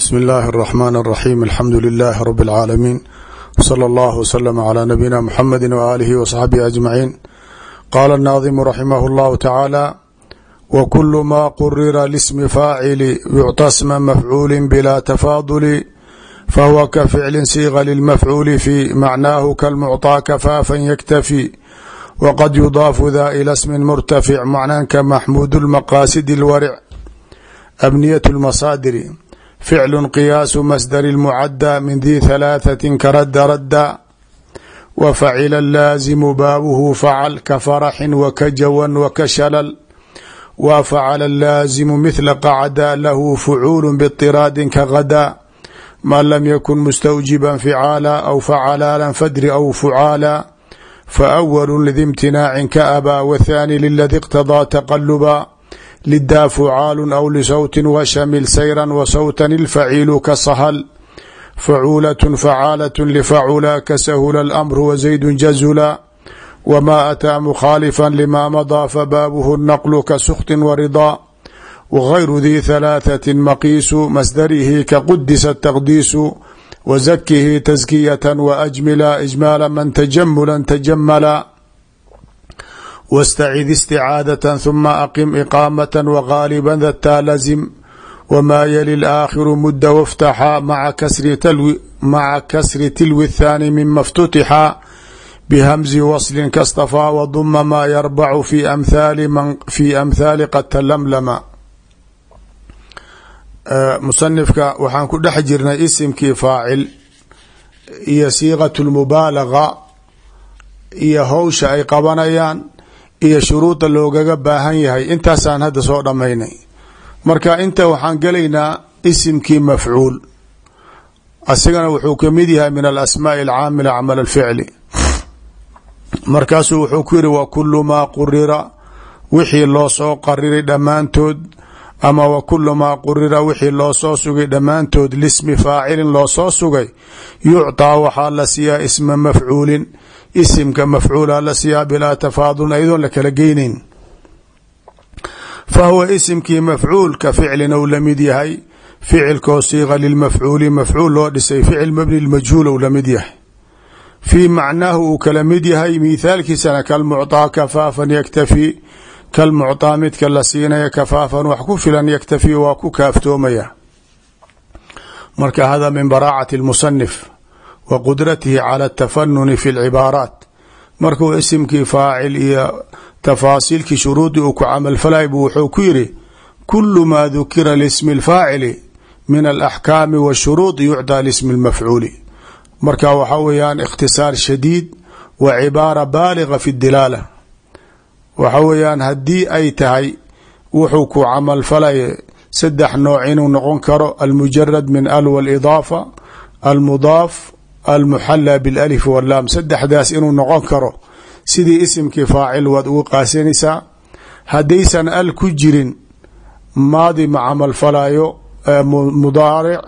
bsmi اllahi الرحmn الرaxيm alxamdu لlh rb العaalamiin wslى اllah wslm عlى nabiyina mxamedi وalihi وصaxbihi aجmaciin qala الnaadimu raximah اllahu taعaalى wkul ma qurira lsmi faacili yucطى sma mafcuuli bila tafaaduli fahuwa ka ficli siiqa lilmafcuuli fi macnaahu kalmucطىa kafaafa yktafi wqad yudaafu da ilى smi murtafic macnanka maxmuud اlmaqaasidi اlwaric abniyaة اlmasaadiri ficlu qiyaasu masdari mucada min dii halaathati karadda radda wa facila laasimu baabuhu facal ka faraxin wa ka jawan wa ka shalal wa facala laasimu mithla qacda lahu fucuulu biطiraadin ka ghadaa man lam yakun mustawjiban ficaala aw facalaalan fadri aw fucaala fa awalu lidimtinaacin ka abaa wa thaani liladi iqtadaa taqaluba lidaa fucaalu aw lisawtin washamil sayra wasawtan ilfaciilu ka sahal facuulatun facaalatun lifacula ka sahula alamru wazaydun jazula wamaa ataa mukhaalifan limaa madaa fabaabuhu naqlu ka suktin waridaa wgayru dii halaathati maqiisu masdarihi ka qudisa taqdiisu wazakihi taskiyatan waajmila ijmaala man tajamula tajamala wاstacid isticaadaة ثuma aqim iqaamaة wgaaliba dataa lazim wma yali اlaakhiru muda wاftaxa maca kasri tilwi الthaani mima اftutixa bhamzi wasli kastafaa waduma maa yarbacu fi amhaali qad talamlama musanifka waxaan ku dhex jirnay isimkii faacil iyo siiqat lmubaalaga iyo howsha ay qabanayaan iyo shuruuda loogaga baahan yahay. Intaasaan hadda soo dhammaynay. Marka inta waxaan gelaynaa isimkii mafcuul. Asigana wuxuu ka mid yahay min alasmaaءi alcaamila camal alficli. Markaasuu wuxuu ku yihi wa kulu maa qurira wixii loo soo qariray dhammaantood ama wa kulu maa qurira wixii loo soo sugay dhammaantood lismi faacilin loo soo sugay yucطaa waxaa la siiyaa isma mafcuulin isimka mafcuula la siiyaa bilaa tafaadulin ayadoon la kala geynayn fa huwa isimkii mafcuul ka ficlin ou lamid yahay ficilkoo siiqa lilmafcuuli mafcuul loo dhisay ficil mabni lmajhuul ou lamid yahay fii macnaahu uu kala mid yahay mithaalkiisana kalmucطaa kafaafan yaktafi kalmucطaa midka la siinaya kafaafan wax ku filan yaktafi waa ku kaaftoomaya marka hada min baraacati اlmusanif wa qudratihi cala atafanuni fi اlcibaaraat markuu isimkii faacil iyo tafaasiilkii shuruudii uu ku camalfalay buu wuxuu ku yiri kulu ma dukira lismi اlfaacili min alaxkaami wاshuruudi yucdaa lismi اlmafcuuli marka waxaa weeyaan ikhtisaar shadiid wa cibaara baaliga fi dilaala waxa weeyaan haddii ay tahay wuxuu ku camalfalaya saddex nooc inuu noqon karo almujarad min al walidaafa almudaaf almuxala bilalif walaam saddexdaas inuu noqon karo sidii isimkii faacil waad ugu qaasanaysaa haddaysan al ku jirin maadi ma camalfalayo mudaaric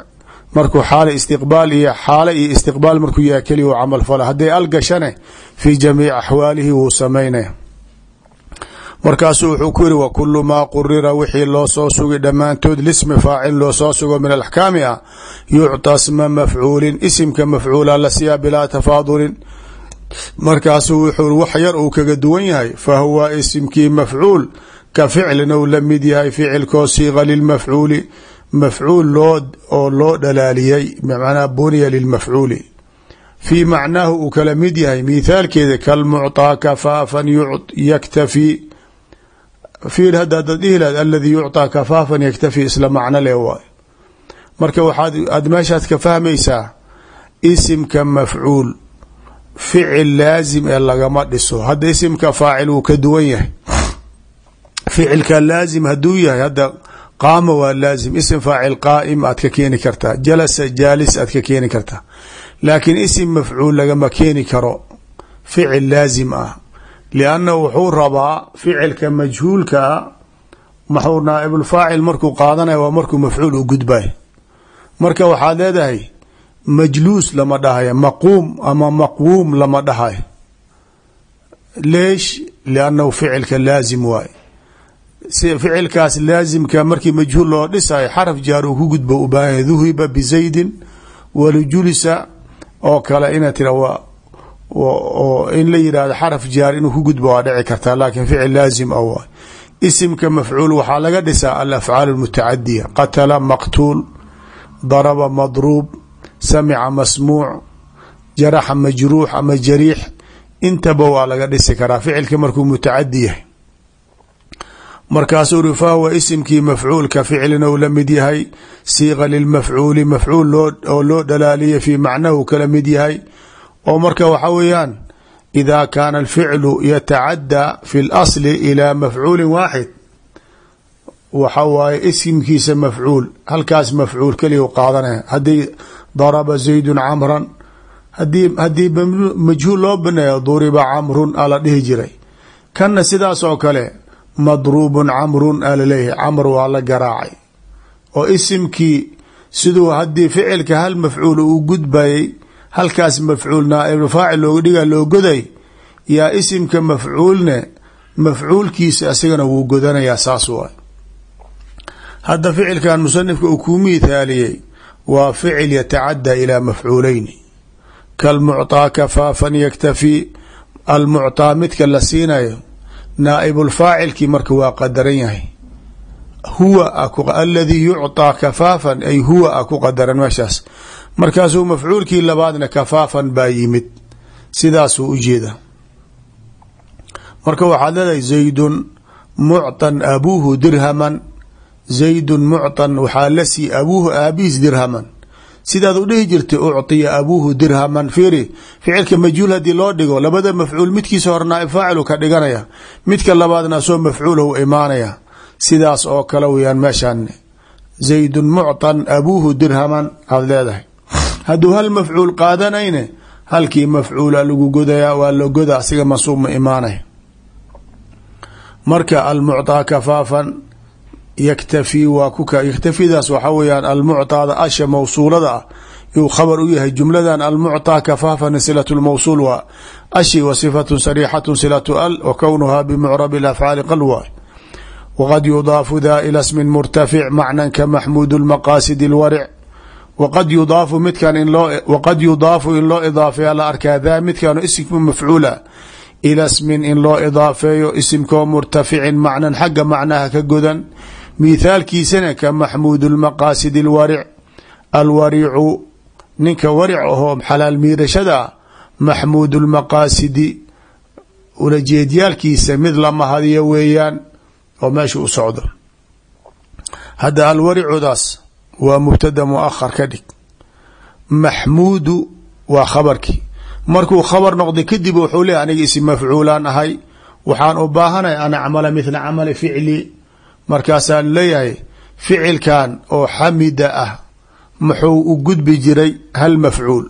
markuu xaala istiqbaal iyo xaale iyo istiqbaal markuu yaha keliya u camalfala hadday al gashane fii jamiici axwaalihi wuu samaynaya markaasuu wuxuu ku yihi wa kulu maa qurira wixii loo soo sugay dhammaantood lismi faacil loo soo sugo min alaxkaami ah yucطa sma mafcuulin isimka mafcuula la siiyaa bilaa tafaadulin. Markaasuu wuxuu wax yar uu kaga duwan yahay fa huwa isimkii mafcuul ka ficlin la mid yahay ficilkoo siiqa lilmafcuuli mafcuul oo loo dhalaaliyey bmacnaa buniya lilmafcuuli fii macnaahu uu kala mid yahay mithaalkeeda kalmucطaa kafaafan yaktafi fiir hadda adad dhihi lahayd aladii yucطaa kafaafan yaktafi isla macno le waay marka waxaad aad meeshaad ka fahmaysaa isimka mafcuul ficil laazim ee lagama dhiso hadda isimka faacil wuu ka duwan yahay ficilka laazim hadduu yahay hadda qaama waa laazim isim faacil qaa'im aad ka keeni kartaa jalasa jaalis aad ka keeni kartaa laakiin isim mafcuul lagama keeni karo ficil laazim ah lianna wuxuu rabaa ficilka majhuulka a maxuu naaibulfaacil markuu qaadanaya waa markuu mafcuul u gudbay marka waxaad leedahay majluus lama dhahayo maquum ama maqwuum lama dhahayo leesh liannahu ficilka laazim waay ficilkaas laasimka markii majhuul loo dhisayo xaraf jaar uu ku gudbo u baahanya duhiba bizaydin walijulisa oo kale ina tira oo in la yihahdo xaraf jaar inuu ku gudbo waa dhici kartaa laakin ficil laazim a waay isimka mafcuul waxaa laga dhisaa alafcaal almutacadiya qatala maqtuul daraba madruub samica masmuuc jaraxa majruux ama jariix. Intaba waa laga dhisi karaa ficilka markuu mutacadi yahay. Markaasuu uri fahuwa isimkii mafcuulka ficlin ou la mid yahay. Siiqa lilmafcuuli mafcuul oo loo dhalaaliya fii macnahu kala mid yahay oo marka waxa weeyaan ida kaana alficlu yatacaddaa fi اlasli ilaa mafcuulin waaxid waxa waaye isimkiisa mafcuul halkaas mafcuul keliya u qaadanaya haddii daraba zaydun camran haddii haddii majhuul loo baneeyo duriba camrun ala dhihi jiray. Kanna sidaas oo kale madruubun camrun ala leeyahay camr waa la garaacay. Oo isimkii siduu haddii ficilka hal mafcuul uu gudbayay halkaas mafcuul naaib faacil looga dhiga loo goday yaa isimka mafcuulne mafcuulkiisa asigana wuu godanayaa saas waay hadda ficilkan musanifka uu kuu miithaaliyey waa ficil yatacadى ilى mafcuuleyni kalmucطaa kafaafan yaktafi almucطaa midka la siinayo naaibulfaacilkii marka waa qadaran yahay huwa aladii yucطaa kafaafan ay huwa a ku qadaran meeshaas markaasuu mafcuulkii labaadna kafaafan baa yimid sidaasuu ujeeda marka waxaad leedahay zaydun mucطan abuuhu dirhaman zaydun mucطan waxaa la sii abuuhu aabihiis dirhaman sidaad u dhihi jirtay ucطiya abuuhu dirhaman fiiri ficilka majhuul haddii loo dhigo labada mafcuul midkiisa hore naaib faacilu ka dhiganaya midka labaadna asoo mafcuulahu imaanaya sidaas oo kale weyaan meeshaan zaydun mucطan abuuhu dirhaman aad leedahay hadduu hal mafcuul qaadanayne halkii mafcuula lagu godaya waa la goda asiga mansuub ma imaanay marka almucطaa kafaafan yaktafi waa kuka yaktafidaas waxaa weyaan almucطaada asha mawsuulada ah yuu khabar u yahay jumladan almucطaa kafaafan silat lmawsuul waa ashi wa sifatu sarixatu silatu al wa kownuhaa bimucrabi afcaali qal waay waqad yudaafu da ila smin murtafic macnan ka maxmuud lmaqaasid اlwaric wqad yudaafu midkan waqad yudaafu in loo idaafeeya la arkaa daa midkan isimka mafcuula ila smin in loo idaafeeyo isimkoo murtaficin macnan xagga macnaha ka godan mithaalkiisana ka maxmuud lmaqaasid اlwaric alwaricu ninka waric ahoo xalaal miirashada maxmuud lmaqaasidi ulajeedyaalkiisa mid la mahadiyo weeyaan oo meesha u socdo hadda alwaricudaas waa mubtada muahar ka dhig. Maxmuudu waa khabarkii. Markuu khabar noqday kadib wuxuu leeya aniga isim mafcuulaan ahay waxaan u baahanay an acmala mithla camali ficli. Markaasaan leeyahay ficilkan oo xamida ah muxuu u gudbi jiray hal mafcuul.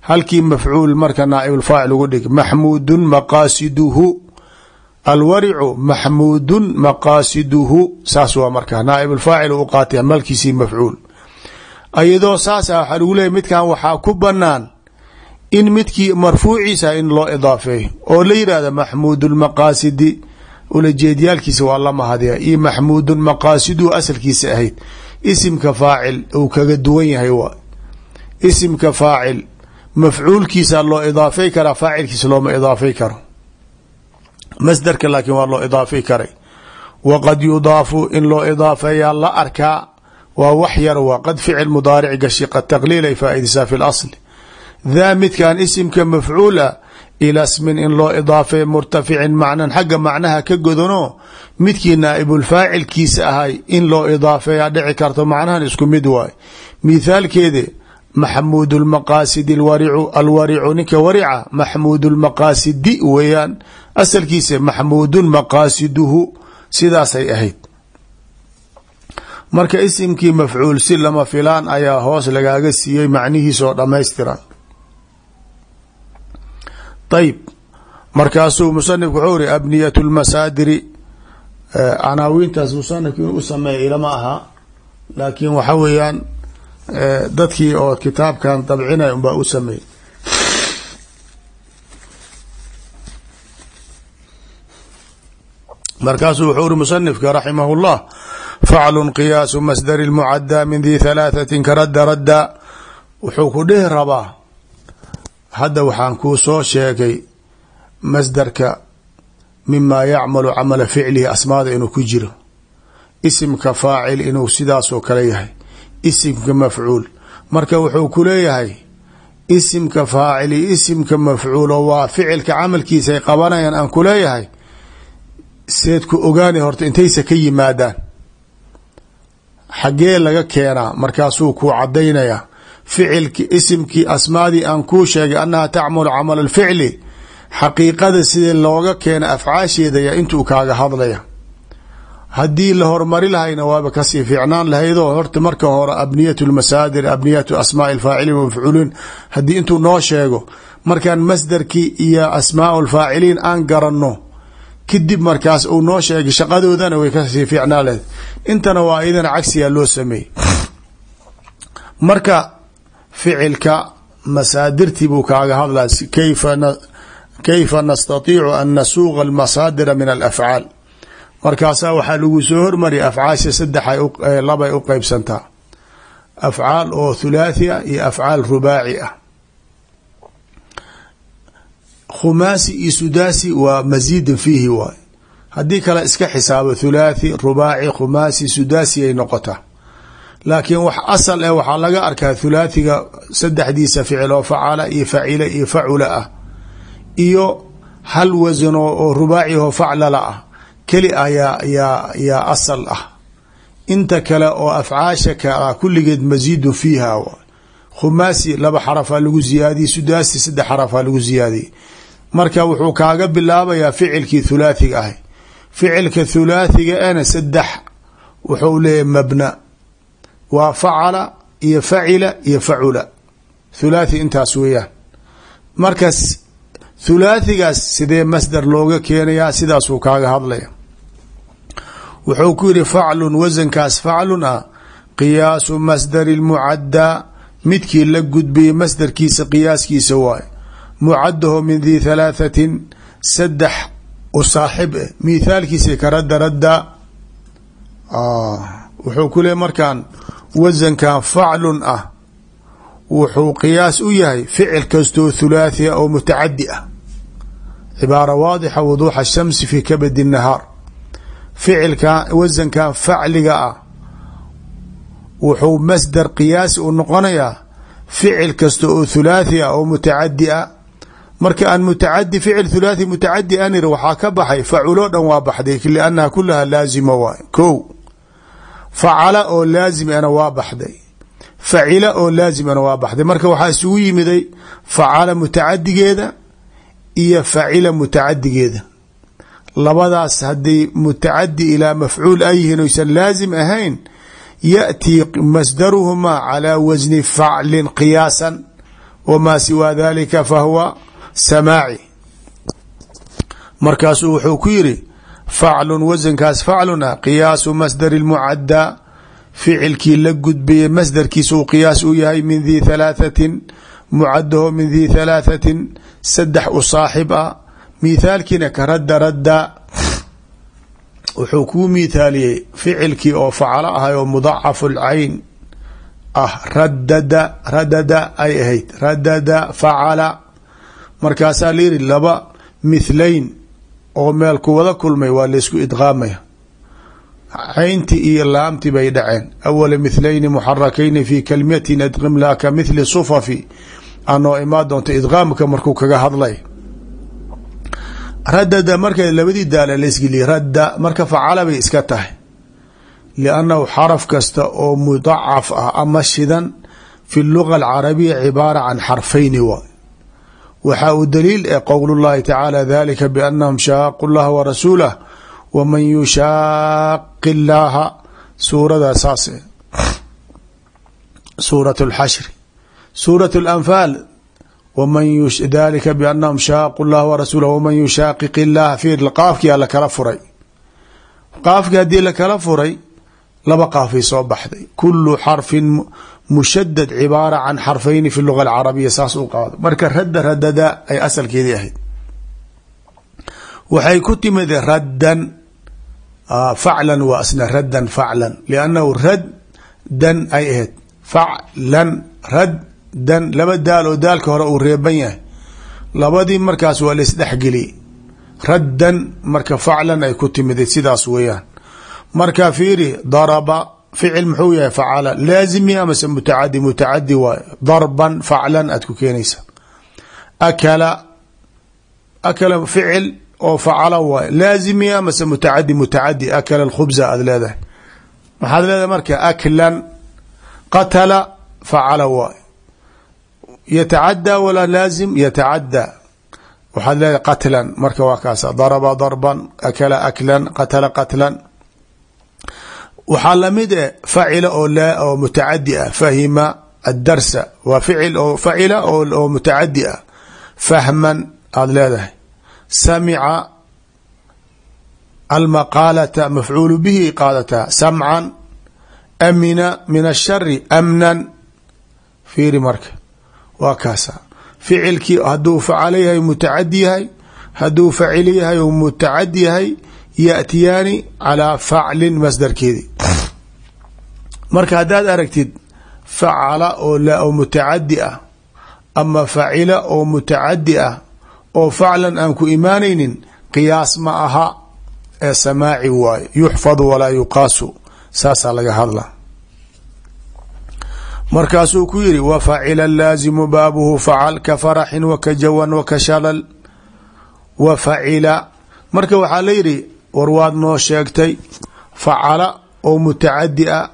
Halkii mafcuul marka naaibulfaacil ugu dhig maxmuudun maqaasiduhu alwaricu maxmuudun maqaasiduhu saas waa markaa naaibulfaacil u qaatay malkiisii mafcuul. Ayadoo saasa waxaa lagu leeyahy midkan waxaa ku banaan in midkii marfuuciisa in loo idaafeeyo oo la yidhahda maxmuud lmaqaasidi ulajeedyaalkiisa waa la mahadya iyo maxmuudun maqaasiduhu asalkiisa ahayd. Isimka faacil uu kaga duwan yahay waa isimka faacil mafcuulkiisa loo idaafay karaa faacilkiisa looma idaafay karo masderka laakiin waa loo idaafay karay. Waqad yudaafu in loo idaafeeyaa la arkaa waa wax yar waa qad ficil mudaaric gashi qad taqliil ay faa'idisaa fi lasli daa midkan isimka mafcuula ilaa smin in loo idaafeeyo murtaficin macnan xagga macnaha ka godano midkii naaibulfaacilkiisa ahay in loo idaafeeyaa dhici karto macnahan isku mid waay. Mithaalkeede maxmuud lmaqaasidi alwaricu ninka warica maxmuud lmaqaasidi weeyaan. Asalkiisa maxmuudun maqaasiduhu sidaasay ahayd. Marka isimkii mafcuul si lama filaan ayaa hoos lagaaga siiyey macnihiisa oo dhammaystiran. Ayb markaasuu musanifku wuxuu iri abniyat lmasaadiri canaawiintaas musanifku inuu u sameeya ilama aha laakiin waxa weeyaan dadkii oo kitaabkan dabcinay unbaa u sameeyey. Markaasuu wuxuu uri musanifka raximah اllah faclun qiyaasu masdari اlmucada min di halaathatin karadda radda wuxuu ku dhihi rabaa hadda waxaan kuu soo sheegay masdarka mima yacmalu camala ficlihi asmaada inuu ku jiro. Isimka faacil inuu sidaasoo kale yahay isimka mafcuul. Marka wuxuu ku leeyahay isimka faacil iyo isimka mafcuulo waa ficilka camalkiisa ay qabanayaan aan ku leeyahay seed ku ogaanay horta intaysa ka yimaadaan. Xaggee laga keenaa markaasuu kuu cadaynayaa ficilki isimkii asmaadii aan kuu sheegay annaha tacmalu camal alficli xaqiiqada sidee looga keena afcaasheeda yaa intuu kaaga hadlaya haddii la hormari lahayna waaba ka sii fiicnaan lahaydoo horta marka hore abniyat lmasaadir abniyatu asmaai lfaaciliin wamafcuuliin haddii intuu noo sheego markaan masdarkii iyo asmaau lfaaciliin aan garanno kadib markaas uu noo sheegay shaqadoodana way ka sii fiicnaan lahayd. Intana waa idana cagsiyaa loo sameeyey. Marka ficilka masaadirtii buu kaaga hadlaa kayfa nastatiicu an nasuuqa almasaadira min alafcaal markaasaa waxaa lagu soo hormariya afcaasha saddex labay u qeybsantaa afcaal oo thulaathi ah iyo afcaal rubaaci ah. Khumaasi iyo sudaasi waa masiidin fiihi waay haddii kale iska xisaabo thulaathi rubaaci khumaasi sudaasi ay noqotaa. Laakiin wax asal eh waxaa laga arkaa thulaathiga saddexdiisa ficil oo facala iyo facila iyo facula ah. Iyo hal wasan oo rubaaci oo faclala ah keli ah yaa yaa yaa asal ah. Inta kale oo afcaasha ka kulligeed masiidun fiiha khumaasi laba xarafaa lagu ziyaadiyey sudaasi saddex xarafaa lagu ziyaadiyey. Marka wuxuu kaaga bilaabayaa ficilkii thulaathiga ahay ficilka thulaathiga ena saddex wuxuu leeyahy mabna. Waa facala iyo facila iyo facula. Thulaathi intaas weeyaan. Markas thulaathigaas sidee masdar looga keenayaa sidaasuu kaaga hadlaya wuxuu ku yihi faclun wasankaas faclun ah qiyaasu masdari lmucaddaa midkii la gudbiyey masdarkiisa qiyaaskiisa waaye. Mucadaho min di thalaahatin saddex u saaxib eh mithaalkiisa ka radda radda. Wuxuu ku leey markaan wasankan faclun ah wuxuu qiyaas u yahay ficil kastoo thulaathi ah oo mutacadi ah. Cibaara waadixa wuduuxa ashamsi fi kabadi الnahaar ficilkan wasankan facliga ah. Wuxuu masdar qiyaasi u noqonayaa ficil kasta oo thulaathi ah oo mutacadi ah. Marka aan mutacadi ficil thulaathi mutacadi anir waxaa ka baxay faculoo dhan waa baxday liannaha kulaha laazima waay ko facala oo laazim ana waa baxday. Facila oo laazim ana waa baxday. Marka waxaa isugu yimiday facala mutacadigeeda iyo facila mutacadigeeda labadaas hadday mutacadi ilaa mafcuul ay yihiin oysan laazim ahayn yaأtii masdaruhumaa calى wasni faclin qiyaasan wamaa siwaa dalika fahuwa samaaci markaasuu wuxuu ku yiri faclun wasankaas faclun ah qiyaasu masdari اlmucadaa ficilkii la gudbayay masdarkiisa uu qiyaas u yahay min di thalaaثatin mucadaho min di thalaaثatin saddex u saaxib ah mithaalkiina ka radda radda wuxuu kuu mithaaliyey ficilkii oo facalo ahay oo mudacafu lcayn ah radada radada ay ahayd radada facala. Markaasaa layidhi laba mithlayn oo meel ku wada kulmay waa laysku idqaamaya. Caynti iyo laamti bay dhaceen. Awala mithlayni muxarakayni fi kalimatin adqim laa ka mithli sufafi anoo imaa doonto idqaamka markuu kaga hadlay radada marka labadii daala laysgeliye radda marka facala bay iska tahay. liannahu xaraf kasta oo mudacaf ah ama shidan fi luga alcarabiya cibaara can xarfayni waay waxaa uu daliil eh qowl llahi tacaala dalika biannahum shaaqu llaha wa rasuulah waman yushaaqi llaaha. Suurada saas suurat lxashri suurat lanfaal dalika biannahum shaaqu llaha warasuulah waman yushaaqiq illaha fiir qaafkiyaa lakala furay qaafkii haddii lakala furay laba qaafay soo baxday kulu xarfin mushadad cibaara can xarfayni fi luga alcarabiya saas u qaado marka radda radada ay asalkeedii ahayd waxay ku timid raddan faclan waa isna raddan faclan liannahu raddan ay ahayd faclan raddan laba daal oo daalka hore uu reeban yahay. Labadii markaas waa la isdhexgeliyey raddan marka faclan ay ku timiday sidaas weeyaan. Marka fiiri daraba ficil muxuu yahay facala laazim ya mase mutacadi mutacadi waay darban faclan aad ku keenaysa. Akala akala ficil oo facala waay laazim ya mase mutacadi mutacadi akala khubza aad leedahay. Maxaad leedahay marka aklan qatala facala waay yatacadى walaa laazim yatacadى waxaad leedahay qatlan marka waa kaasa daraba darban akala aklan qatala qatlan waxaa la mid e facila oo mutacadi ah fahima adarsa waa ficil oo facila oo mutacadi ah fahman aada leedahay samica almaqaalata mafcuulu bihi qaadataa samcan amina min ashari amnan fiiri marka waa kaasa. Ficilkii hadduu facalo yahay mutacadi yahay hadduu facil yahay oo mutacadi yahay yaatiyaani calaa faclin masdarkeedi. Marka haddaad aragtid facala oo mutacadi ah ama facila oo mutacadi ah oo faclan aan ku imaanaynin qiyaas ma aha. Ee samaaci waaye. Yuxfadu walaa yuqaasu. Saasaa laga hadla markaasuu ku yiri wa facila laazimu baabuhu facal ka faraxin waka jawan waka shalal. Wa facila. Marka waxaa la yidhi war waad noo sheegtay facala oo mutacadi ah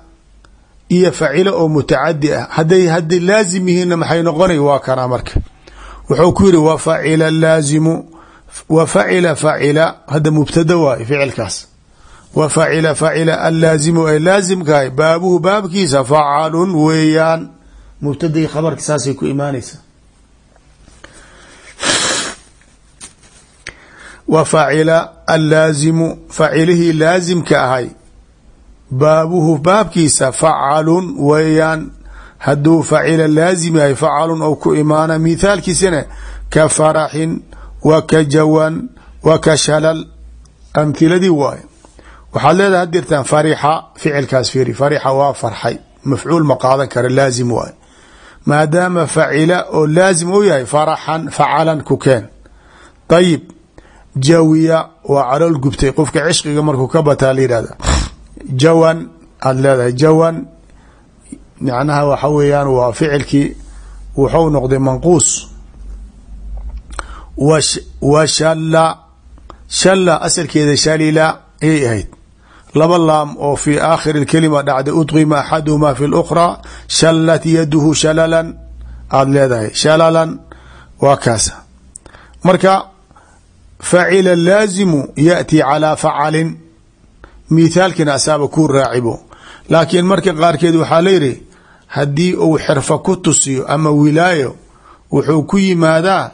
iyo facila oo mutacadi ah. Haday hadday laazim yihiinna maxay noqonay waa kanaa marka. Wuxuu ku yiri wa facila laazimu wa facila. Hadda mubtada waay ficilkaas wa facila facila allaazimu ay laazimkahay baabuhu baabkiisa facalun weeyaan. Mubtadai khabarka saasay ku imaanaysa. Wa facila allaazimu facilihii laazimka ahay. Baabuhu baabkiisa facalun weeyaan. Hadduu facila laazim yahay facalun ou ku imaana mithaalkiisana ka faraxin wa ka jawan wa ka shalal amhiladii waayo waxaad leedahay hadirtaan farixa ficilkaas fiiri. Farixa waa farxay. Mafcuul ma qaadan kara laazim waayo maadaama facila oo laazim u yahay faraxan facalan ku keen. Ayib jawiya waa calool gubtay. Qofka cishqiga markuu ka bataa la yihahda jawan aada leedahay jawan macnaha waxa weeyaan waa ficilkii wuxuu noqday manquus. Wa shalla shalla asalkeeda shalila ayay ahayd laba laam oo fii aakhiri kelima dhacday udqima axaduma fi lkhraa shallat yaduhu shalalan. Aada leedahay shalalan waa kaasa. Marka facila laazimu yaأti calىa facalin mithaalkiina asaaba kuu raacibo. Laakiin marka qaarkeed waxaa layidhi haddii uu xirfa ku tusiyo ama wilaayo wuxuu ku yimaadaa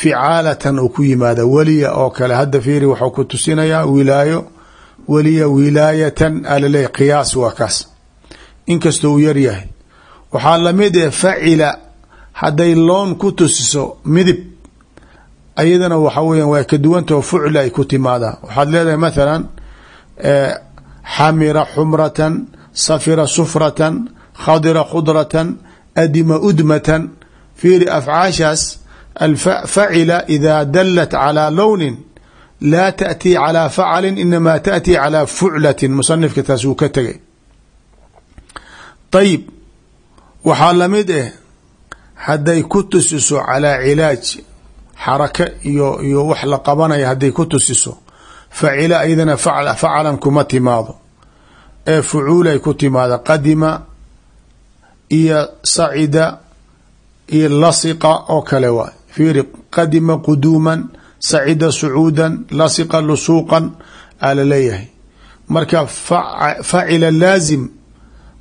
ficaalatan uu ku yimaada weliya oo kale. Hadda fiiri waxuu ku tusinayaa wilaayo weliya wilaayatan alaleeyahy qiyaas waa kaas. Inkastoo uu yar yahay. Waxaa la mid eh facila hadday loon ku tusiso midib ayadana waxa weyan waa ka duwantao fucla ay ku timaadaa. Waxaad leedahay mathalan xamira xumratan safira sufratan khadira khudratan adima udmatan. Fiiri afcaashaas facila ida dalat calى lowni laa taأtii calى facali inama taأtii calى fuclati musanifka taas wuu ka tegay ayib waxaa lamid eh hadday ku tusiso calىa cilaaj xaraka iyo iyo wax la qabanaya hadday ku tusiso facila iyadana facalan kuma timaado ee fucuulay ku timaada qadima iyo sacida iyo lasiqa oo kale waay fiiri qadima quduuman sacida sucuudan lasiqa lusuuqan aa la leeyahay. Marka facila laazim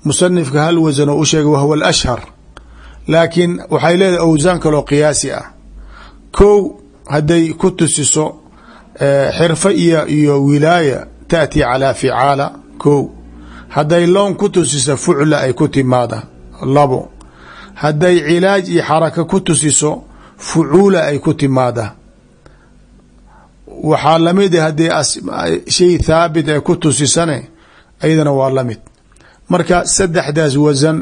musanifka hal wasan oo u sheegay wahwa alashhar. Laakiin waxay leedahay awsaan kaloo qiyaasi ah. Kow hadday ku tusiso xirfa iyo iyo wilaaya taأti calى ficaala kow. Hadday loon ku tusiso fucla ay ku timaada labo. Hadday cilaaj iyo xaraka ku fucuula ay ku timaada waxaa la mid haddii shay thaabit ee ku tusisane ayadana waa la mid marka saddexdaas wasan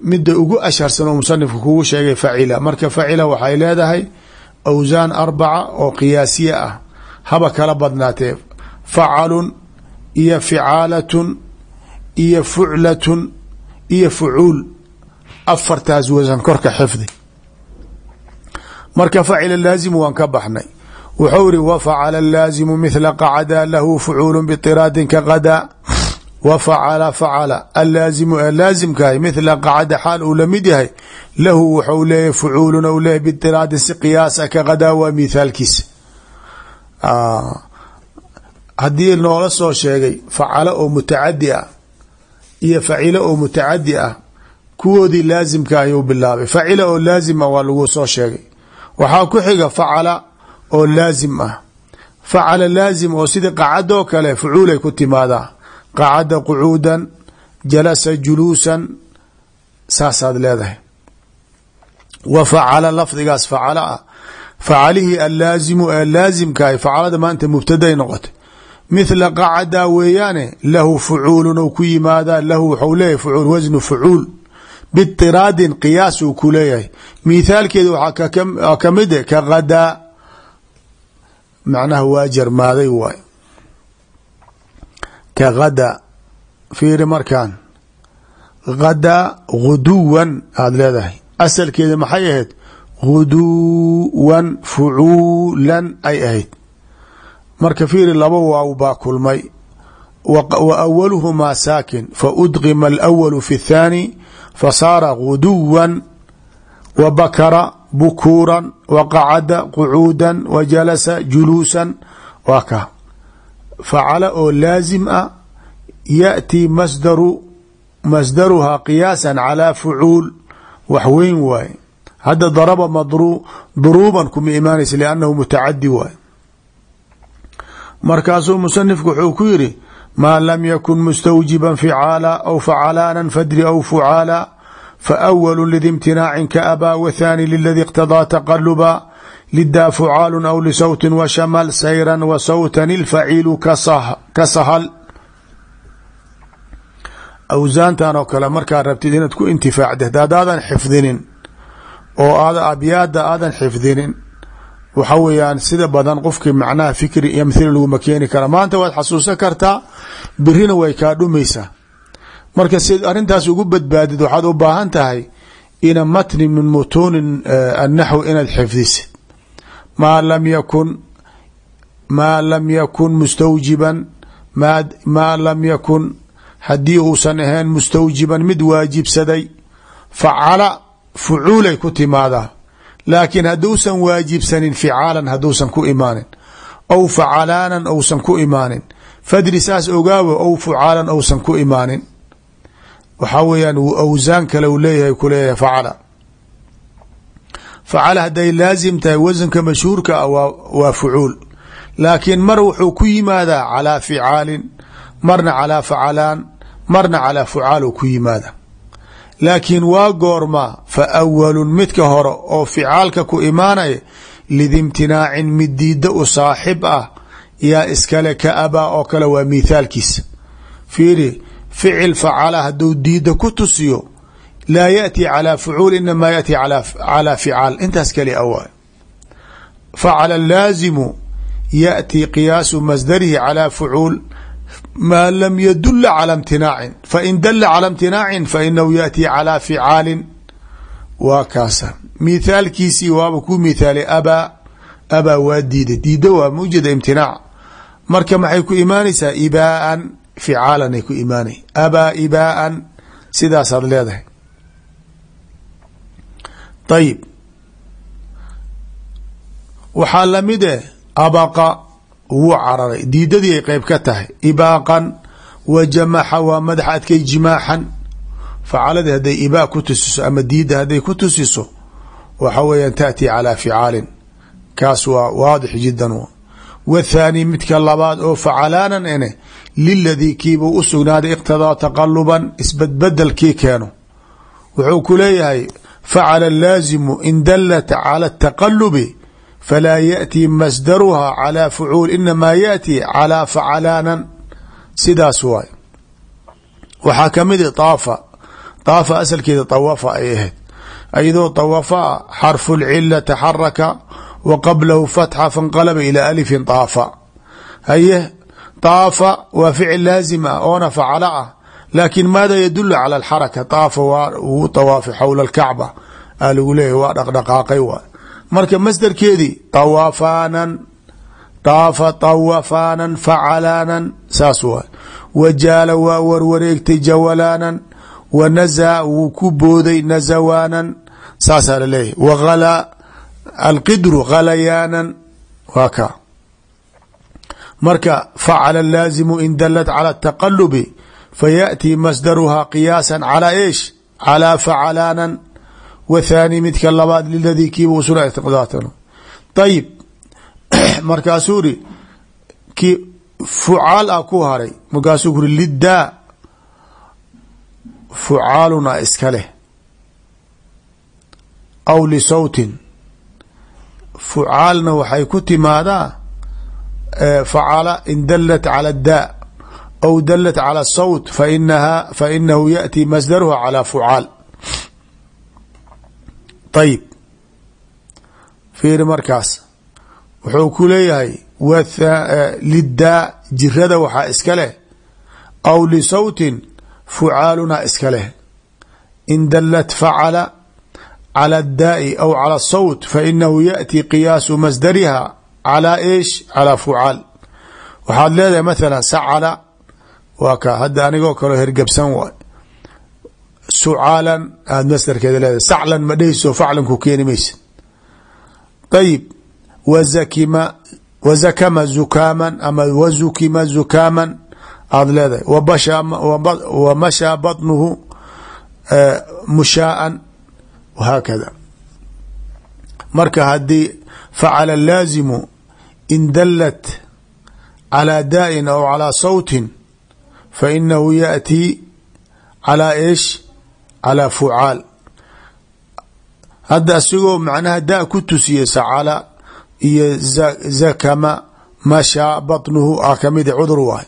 midda ugu asharsan oo musanifka kugu sheegay facila marka facila waxay leedahay awsaan arbaca oo qiyaasiye ah. Haba kala badnaatee. Facalun iyo ficaalatun iyo fuclatun iyo fucuul. Afartaas wasan korka xifdi marka facila laazimu waan ka baxnay. Wuxuu iri wafacala laazimu mithla qacda lahu fucuulu bitiraadin ka qadaa wafacala facala alaazimu ee laazimkahay mithla qacda xaal uu la mid yahay lahu wuxuu leeyahy fucuulun ou leeyahy bitiraadin si qiyaasa ka qadaa waa mithaalkiisa. Haddii noola soo sheegay facalo oo mutacadi ah iyo facilo oo mutacadi ah kuwoodii laazimka ayuu bilaabay. Facila oo laazima waa lagu soo waxaa ku xiga facala oo laazim ah. Facala laazim oo sida qacadoo kale fucuulay ku timaadaa qacada qucuudan jalasa juluusan saasaad leedahay. Wa facala lafdigaas facala ah. Facalihii allaazimu ee laazimkahay facalada maanta mubtaday noqotay. Mithla qacada weeyaane lahu fucuulun ou ku yimaadaa lahu waxau leeyahy fucuul wasnu fucuul bitiraadin qiyaas uu ku leeyahay. Mithaalkeeda waxaa ka mid e ka qadaa macnaha waa jarmaaday waay. Ka gada fiiri markaan. Gada guduwan aada leedahay. Asalkeeda maxay ahayd? Guduwan fucuulan ay ahayd. Marka fiiri laba waaw baa kulmay. Wa awaluhumaa saakin fa udqima alawalu fi اthaani fasaara guduwan wa bakara bukuuran wa qacada qucuudan wa jalasa juluusan waa ka. Facala oo laazim ah yaأtii masdaru masdaruhaa qiyaasa calى fucuul wax weyn waaye. Hadda daraba duruuban kuma imaanaysa lannahu mutacadi waay markaasuu musanifku wuxuu ku yiri maa lam yakun mustawjiba ficaala aw facalaana fadri aw fucaala faأwalu lidimtinaacin kaabaa wthaani liladi اqtadaa taqaluba lidaa fucaalu aw lisawti washamal sayra wa sawtan ilfaciilu ka sahal. Awsaantan oo kale markaa rabtid inaad ku intifaacda hadaadan xifdinin oo aad abyaada aadan xifdinin waxa weeyaan sida badan qofkii macnaha fikri iyo mithili laguma keeni kara. Maanta waad xasuusan kartaa birina way kaa dhumaysaa marka si arrintaas ugu badbaadid waxaad u baahan tahay ina matni min mutuunin annaxwi inaad xifdisid. Maa lam yakun maa lam yakun mustawjiban maa lam yakun haddii uusan ahayn mustawjiban mid waajibsaday facala fucuulay ku timaadaa laakiin hadduusan waajibsanin ficaalan hadduusan ku imaanin. Aw facalaanan ousan ku imaanin. Fadri saas ogaawo aw fucaalan ousan ku imaanin. Waxaa weeyaan awsaan kale u leeyahay kuleeyahay facala. Facala hadday laazim tahay wasanka mashhuurka ah waa fucuul. Laakiin mar wuxuu ku yimaadaa calaa ficaalin marna calaa facalaan marna calaa fucaal u ku yimaada laakiin waa goorma fa awalun midka hore oo ficaalka ku imaanaya lidimtinaacin mid diida u saaxib ah yaa iskale ka abaa oo kale waa mithaalkiisa fiiri ficil facala hadduu diida ku tusiyo laa yaأti calى fucuul inamaa yaأti calى ficaal intaas kali awaay facala laazimu yaأti qiyaasu masdarihi calى fucuul maa lam yadula calى imtinaacin fain dala calى imtinaacin fainahu yaأti calى ficaalin waa kaasa mithaalkiisii waaba ku mithaalay abaa abaa waa diida diida waa mujada imtinaac marka maxay ku imaanaysaa ibaaan ficaalan ay ku imaanay abaa ibaaan sidaasaad leedahay ayib waxaa lamid eh abaqa wuu cararay. Diidadii ay qeyb ka tahay. Ibaaqan wa jamaxa waa madax adkay jimaaxan. Facaladii hadday ibaa ku tusiso ama diida hadday ku tusiso waxa weeyaan taأti calى ficaalin. Kaas waa waadix jidan wthaani midka labaad oo facalaanan ene liladii kiibuu u sugnaaday iqtadaa taqaluban isbadbedelkii keeno. Wuxuu ku leeyahay facala laazimu in dalata cala taqalubi falaa yaأtii masdaruha calى fucuul inamaa yaأtii calىa facalaanan sidaas waay waxaa kamid طaafa طaafa asalkeeda طawafa ay ahayd iyadoo طawafa xarfu اlcila taxaraka wa qablahu fatxa fanqalaba ilى alifin طaafa haye طaafa waa ficil laazim ah oona facalo ah laakin maada yadulu calى اxaraka طaafa waa uu طawaafa xowla اkacba a lagu leeyahy waa dhaqdhaqaaqay waay marka masderkeedii awafaanan daafa tawafaanan facalaanan saas waa wajaala waa warwareegtay jawalaanan wanazaa wuu ku booday nazawaanan saasaa laleeyahy waala alqidru halayaanan waa kaa marka facala laazimu in dalat cala taqalubi fayaأtii masdaruhaa qiyaasa calaa ish calaa facalaanan wthaani midka labaad liladii kiiba usula istiqdaatan ayib markaasuu ri ki fucaal ah ku haray markaasuu ku ri liddaa fucaaluna iska leh aw lisawtin fucaalna waxay ku timaadaa facala in dalat calى اdaa aw dalat calى الsawt fainaha fainahu yaأti masdaruha calى fucaal ayib fiiri markaas wuxuu ku leeyahay lidaa jirada waxaa iska leh aw lisawtin fucaalunaa iska leh in dalat facala cala adaa'i aw cala asawt fainahu yaأti qiyaasu masdariha calaa ish calaa fucaal waxaad leedahay mathalan sacala waa ka hadda anigoo kaleo hergabsan waay sucaalan aada masdarkeeda leedahay saclan ma dhehayso faclan ku keeni maysa ayib wazakima wazakama zukaaman ama wazukima zukaaman aada leedahay wa mashaa baطnuhu mushaaan wahaakada marka haddii facala laazimu in dalat calى daa'in aw calى sawtin fainahu yaأtii calى eesh calى fucaal hadda asigoo macnaha da ku tusiyey sacala iyo zakama mashaa baطnuhu ah kamida cudur waay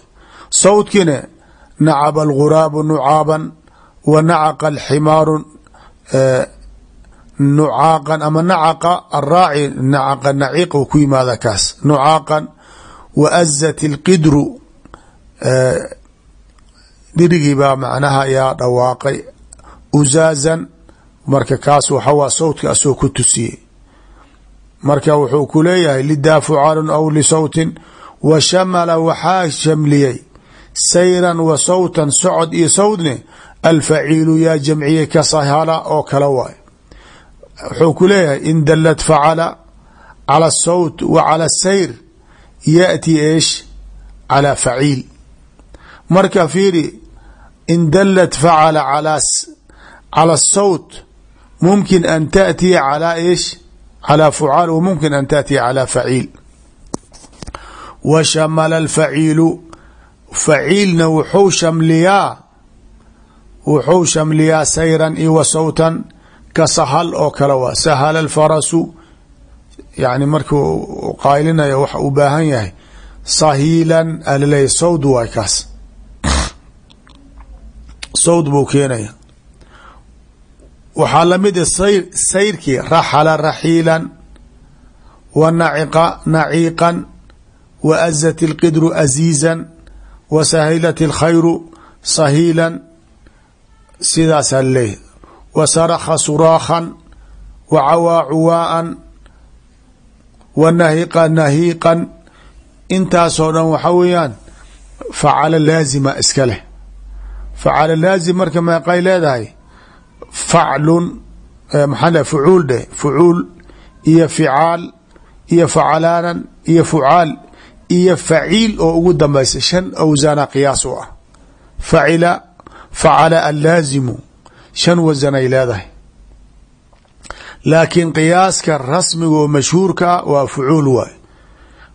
sawdkina nacaba alguraabu nucaaban wa nacaqa alximaaru nucaaqan ama nacaqa araaci nacaqa naciiq u ku yimaada kaas nucaaqan wa azat ilqidru dhirigii baa macnaha yaa dhawaaqay uzaazan marka kaas waxawaa sawdka asoo ku tusiyey. Marka wuxuu ku leeyahay lidaa fucaalun aw lisawtin wa shamala waxaa shamliyey. Sayran wa sawtan socod iyo sawdne alfaciilu yaa jamciyey ka sahala oo kale waay. Wuxuu ku leeyahay in dalat facala cala asawt wa cala asayr yaأti eesh calى faciil. Marka fiiri in dalat facala calى الsawt mumkin an taأtiya calى eesh calى fucaal w mumkin an taأtiya calى faciil wa shamala alfaciilu faciilna wuxuu shamliyaa wuxuu shamliyaa sayran iyo wa sawtan ka sahal oo kale waa sahala alfarasu yani markuu qaylinayo wax u baahan yahay sahiilan alaleeya sawd waay kaas sawd buu keenaya waxaa la mid sayr sayrkii raxala raxiilan wa naciqa naciiqan wa azat ilqidru aziizan wa sahilat ilkhayru sahiilan sidaasaa laleeyahy wa sarakha suraakhan wa cawaa cuwaaan wa nahiqa nahiiqan intaasoo dhan waxa weeyaan facala laazima iska leh. Facala laazim marka meeqay leedahay faclun maxaa le fucuul dheh fucuul iyo ficaal iyo facalaanan iyo fucaal iyo faciil oo ugu dambaysa shan awsaana qiyaas u ah facila facala allaazimu shan wasanay leedahay laakiin qiyaaska rasmiga oo mashhuurka ah waa fucuul waay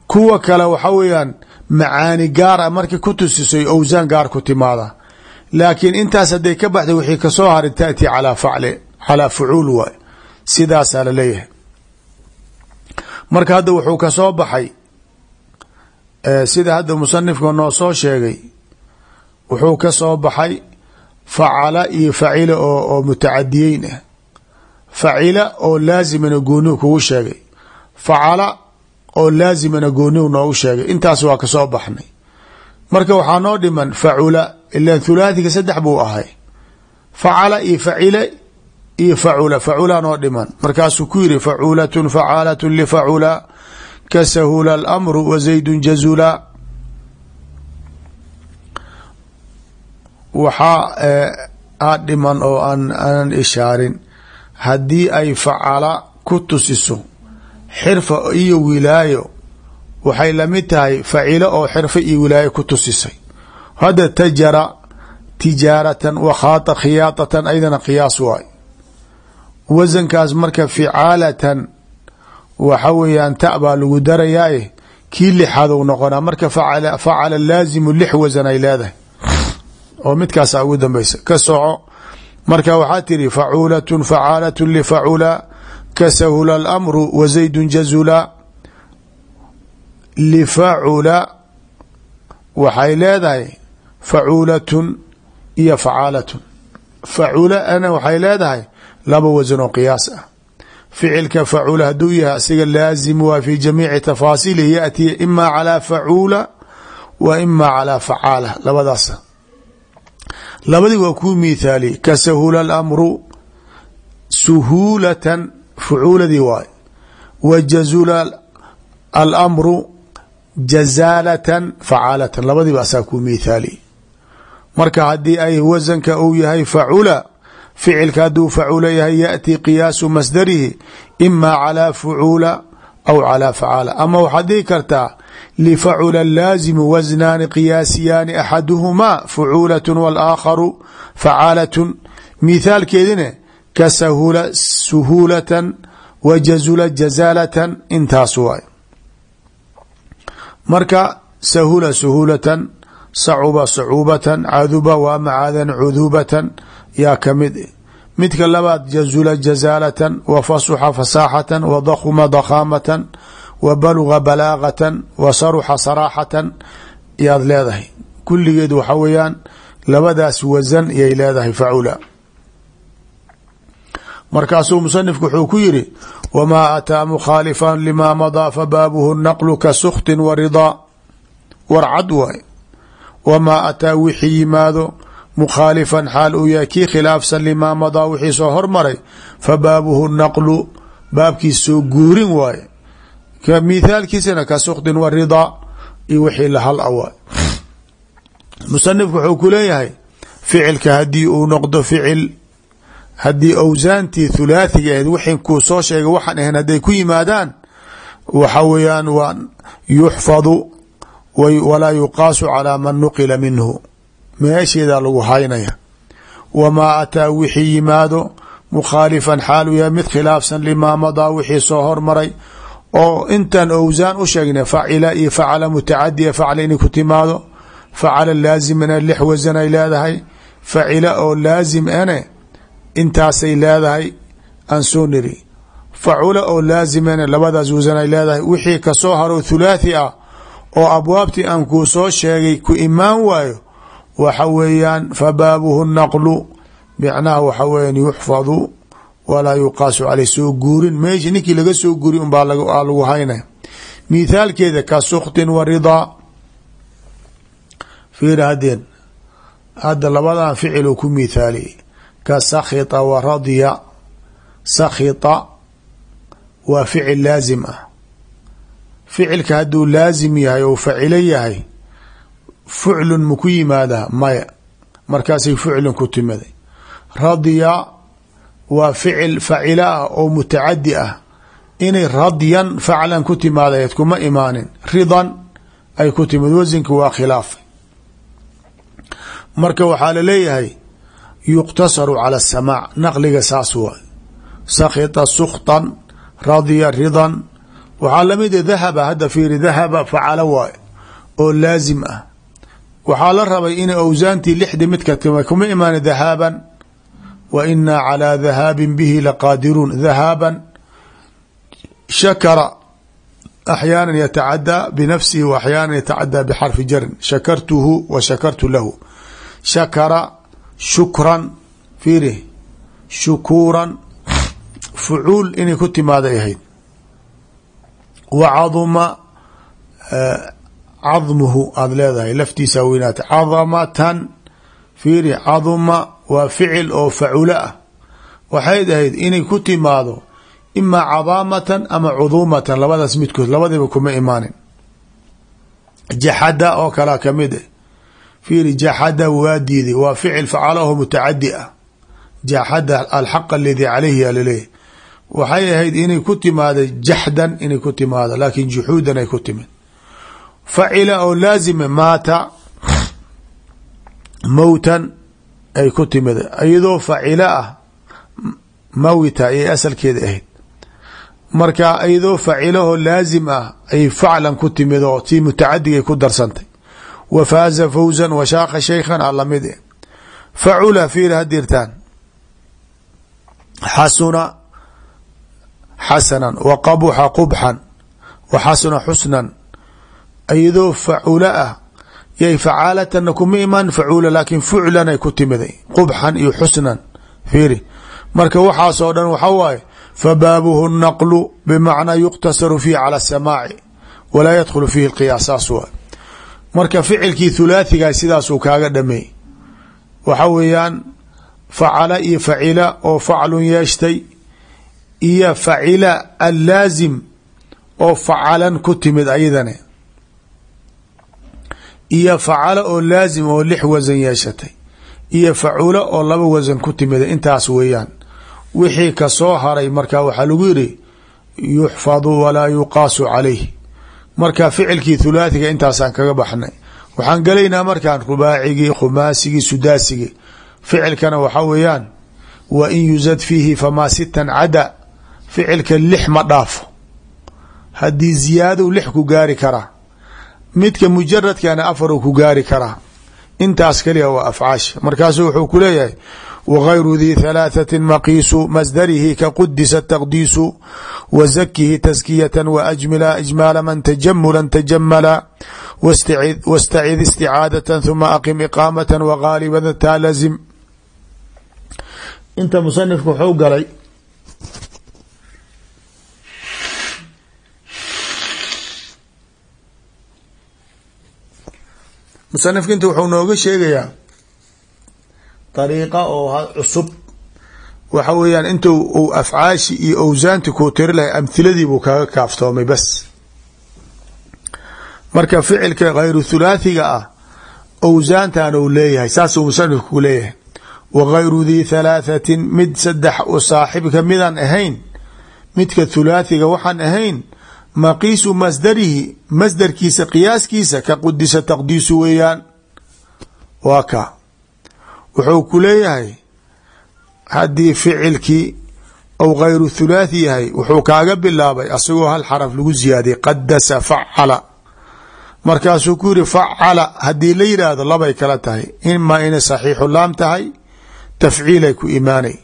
kuwa kale waxa weeyaan macaani gaar a markay ku tusisoy owsaan gaar ku timaada laakiin intaas hadday ka baxday wixii ka soo haray taأti calaa facli calaa fucuul waay sidaasaa la leeyahay marka hadda wuxuu ka soo baxay sida hadda musanifka noo soo sheegay wuxuu ka soo baxay facala iyo facila oo mutacadiyeyn ah facila oo laazimana goonihu kugu sheegay. Facala oo laazimana goonihu noogu sheegay. Intaas waa ka soo baxnay. Marka waxaa noo dhiman facula ila thulaathiga saddex buu ahay facala iyo facila iyo facula facula noo dhiman markaasuu ku yiri faculatun facaalatun lifacula ka sahula alamru wa zaydun jazula waxaa aa dhiman oo aan aanan ishaarin haddii ay facala ku tusiso xirfa iyo wilaayo waxay la mid tahay facilo oo xirfa iyo wilaayo ku tusisay hadda tajara tijaaratan wakhaata khiyaatatan aydana qiyaas waay. Wasankaas marka ficaalatan waxa weeyaan ta baa lagu darayaaye kii lixaad u noqonaa. Marka facala laazimu lix wasan ay leedahay. Oo midkaasa ugu dambeysa ka soco. Marka waxaa tiri facuulatun facaalatun lifacula ka sahula alamru wa zaydun jazula. Lifacula waxay leedahay facuulatun iyo facaalatun. Facula ana waxay leedahay laba wasanoo qiyaas ah. Ficilka facula hadduu yahay asiga laazim waa fi jamiici tafaasiilihi yaatiya ima calaa facuula wa ima calaa facaala labadaasa labadii waa kuu mithaali ka sahula alamru suhuulatan fucuuladii waay. Wa jazula alamru jazaalatan facaalatan labadiiba asaa kuu mithaali marka haddii ay wasanka uu yahay facula ficilka hadduu facula yahay yaأti qiyaasu masdarihi ima calى fucuula aw calى facaala ama waxaad dhihi kartaa lfacula laazimu wasnaani qiyaasiyaani axaduhumaa fucuulaة wاlaakharu facaalaة mithaalkeedina ka sahula suhuulatan wa jazula jazaalatan intaas waay marka sahula suhuulatan sacuba sacuubatan caduba waa macaadan cudubatan yaa ka mid midka labaad jazula jazaalatan wa fasuxa fasaaxatan wa dakhuma dakhaamatan wa baluga balaagatan wa saruxa saraaxatan yaad leedahay. Kulligeed waxa weeyaan labadaas wasan yay leedahay facula markaasuu musanifku wuxuu ku yiri wamaa ataa mukhaalifan limaa madaa fabaabuhu naqlu ka suktin wa ridaa wamaa ataa wixii yimaado mukhaalifan xaal uu yahay kii khilaafsan limaa madaa wixii soo hormaray fa baabuhu naqlu baabkiis soo guurin waaye mithaalkiisana ka suktin wa ridaa iyo wixii lahal a waay musanifku wuxuu ku leeyahay ficilka haddii uu noqdo ficil haddii awsaantii thulaathiga aheed wixii kuu soo sheegay waxaan ahayn hadday ku yimaadaan waxa weeyaan waa yuxfadu walaa yuqaasu calaa man nuqila minhu. Meesheedaa lagu haynaya. Wamaa ataa wixii yimaado mukhaalifan xaalu yahay mid khilaafsan limaa madaa wixii soo hormaray oo intan owsaan u sheegnay facila iyo facala mutacadiya facla inay ku timaado facala laazimana lix wasan ay leedahay facila oo laazim ane intaasay leedahay aan soo niri. Facula oo laazimana labadaas wasan ay leedahay wixii ka soo haro thulaathi ah oo abwaabtii aan kuu soo sheegay ku imaan waayo waxa weeyaan fabaabuhu naqlu. Micnaha waxa weeyaan yuxfadu walaa yuqaasu caleyh soo guurin. Meeshi ninkii laga soo guuri unbaa lagu haynaya mithaalkeeda ka suktin wa ridaa. Fiir haddeen hadda labadan ficil uu ku mithaaliyey ka sakhita wa radya sakhita waa ficil laazim ah ficilka hadduu laazim yahay ou facilo yahay fuclun maku yimaadaa maya. Markaasay fuclun ku timiday radya waa ficil facilo ah oo mutacadi ah. Inay radyan faclan ku timaadayd kuma imaanin. Ridan ay ku timid wasinka waa khilaafay. Marka waxaa la leeyahay yuqtasaru cala asamaac naqliga saas waay. Sakhita suktan radya ridan waxaa la mid dahaba hadda fiiri dahaba facalo waay oo laazim ah. Waxaa la rabay inay awsaantii lixdi midka kuma imaani dahaaban wa inaa calaa dahaabin bihi laqaadiruun dahaaban shakara axyaana yatacadaa binafsihi wa axyaana yatacadaa bxarfi jarin. Shakartuhu wa shakartu lahu. Shakara shukran fiiri shukuuran fucuul inay ku timaaday ahayd wa caduma cadmuhu aada leedahay laftiisa weynaata cadamatan fiiri caduma waa ficil oo faculo ah. Waxay ahayd inay ku timaado imaa cadaamatan ama cudumatan labadaas midkood labadiba kuma imaanin. Jaxada oo kalea ka mid ah fiiri jaxada waa diiday waa ficil facalahu mutacadi ah. Jaxada alxaq aladii caleyhi yaa laleeyahy waxay ahayd inay ku timaado jaxdan inay ku timaado laakin juxuudan ay ku timid. Facila oo laazima maata mowtan ay ku timid iyadoo facila ah mawita ayay asalkeeda ahayd. Marka iyadoo facilahoo laazim ah ay faclan ku timid oo tii mutacadigay ku darsantay. Wa faaza fawzan wa shaaka shaykhan a la mid facula fiir hadirtaan xasuna xasanan wa qabuxa qubxan wa xasuna xusnan iyadoo facula ah yay facaalatana kuma imaan facuula laakin fuclan ay ku timiday qubxan iyo xusnan fiiri marka waxaasoo dhan waxa waaye fabaabuhu naqlu bimacnaa yuqtasaru fiihi cala asamaaci walaa yadkhulu fiihi lqiyaas saas waa marka ficilkii thulaathiga sidaasuu kaaga dhameey waxa oo faclun yeeshtay iyo facila allaazim oo facalan ku timid ayadane. Iyo facala oo laazim oo lix wasan yeeshatay. Iyo facula oo laba wasan ku timid intaas weeyaan. Wixii ka soo haray marka waxaa lagu yidhi yuxfadu walaa yuqaasu calayh marka ficilkii thulaathiga intaasaan kaga baxnay. Waxaan gelaynaa markaan rubaacigii khumaasigii sudaasigii ficilkana waxaa weeyaan wa in yuzad fiihi famaa sitan cada ficilka lix ma dhaafo haddii ziyaadou lix ku gaari karaa midka mujaradkana afaruu ku gaari karaa intaas kaliya waa afcaasha markaasuu wuxuu ku leeyahay wغayru di ثalaaثaة maqiisu masdarihi kaqudisa taqdiisu wazakihi taskiyata waajmila ijmaala man tajamula tajamala wاstacid isticaadaة ثuma aqim iqaamata wغaaliba taa lazim inta musanifku wuxuu galay musanifka inta wuxuu nooga sheegayaa dariiqa oo cusub. Waxa weeyaan intu uu afcaashi iyo awsaanti kuu tiri lahay amhiladii buu kaga kaaftoomay bas. Marka ficilka khayru thulaathiga ah awsaantan uu leeyahay saasuu musanifku ku leeyahay. Wa gayru dii thalaahatin mid saddex u saaxibka midaan ahayn midka thulaathiga waxaan ahayn maqiisu masdarihi masdarkiisa qiyaaskiisa ka qudisa taqdiisu weeyaan. Waa ka. Wuxuu ku leeyahay haddii ficilkii ou khayru thulaathi yahay wuxuu kaaga bilaabay asagoo hal xaraf lagu ziyaadiyay qadasa facala. Markaasuu ku yiri facala haddii la yidhaahdo labay kala tahay. Imaa inay saxiixu laam tahay tafciilay ku imaanay.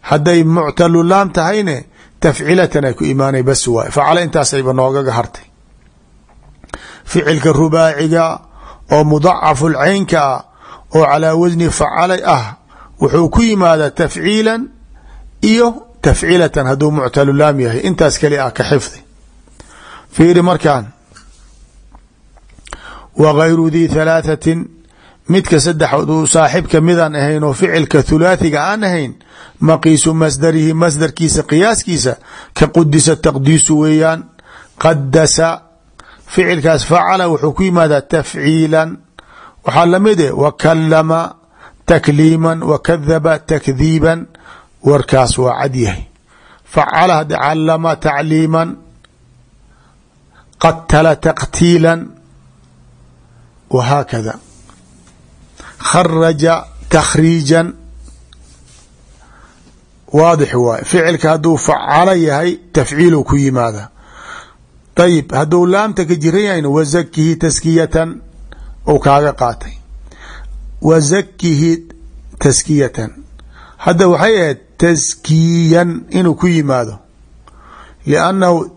Hadday muctalu tahayne tafcilatan ay ku imaanay bas waay facala intaasayba noogaga hartay. Ficilka rubaaciga oo mudacaful caynka ah oo calaa wasni facalay ah wuxuu ku yimaadaa tafciilan iyo tafcilatan hadduu muctalu laam yahay. Intaas kali ah ka xifdi. Fiiri markaan wa gayru thalaahatin midka saddexood uu saaxibka midaan ahayn oo ficilka thulaathiga aan ahayn maqiisu masdarihi masdarkiisa qiyaaskiisa ka qudisa taqdiisu weeyaan qadasa ficilkaas facala wuxuu ku yimaadaa tafciilan. Waxaa la mid e wa kalama takliiman wa takdiiban warkaas waa cad yahay. Facala had calama tacliiman qatala taqtiilan wahaakada kharaja takhriijan waadix waay ficilka hadduu facalo yahay tafciilu ku yimaada ayib hadduu laamta ka jiran yahayna wazakihi taskiyatan ou kaaga qaatay wazakihi taskiyatan hadda waxay ahayd taskiyan inuu ku yimaado liannahu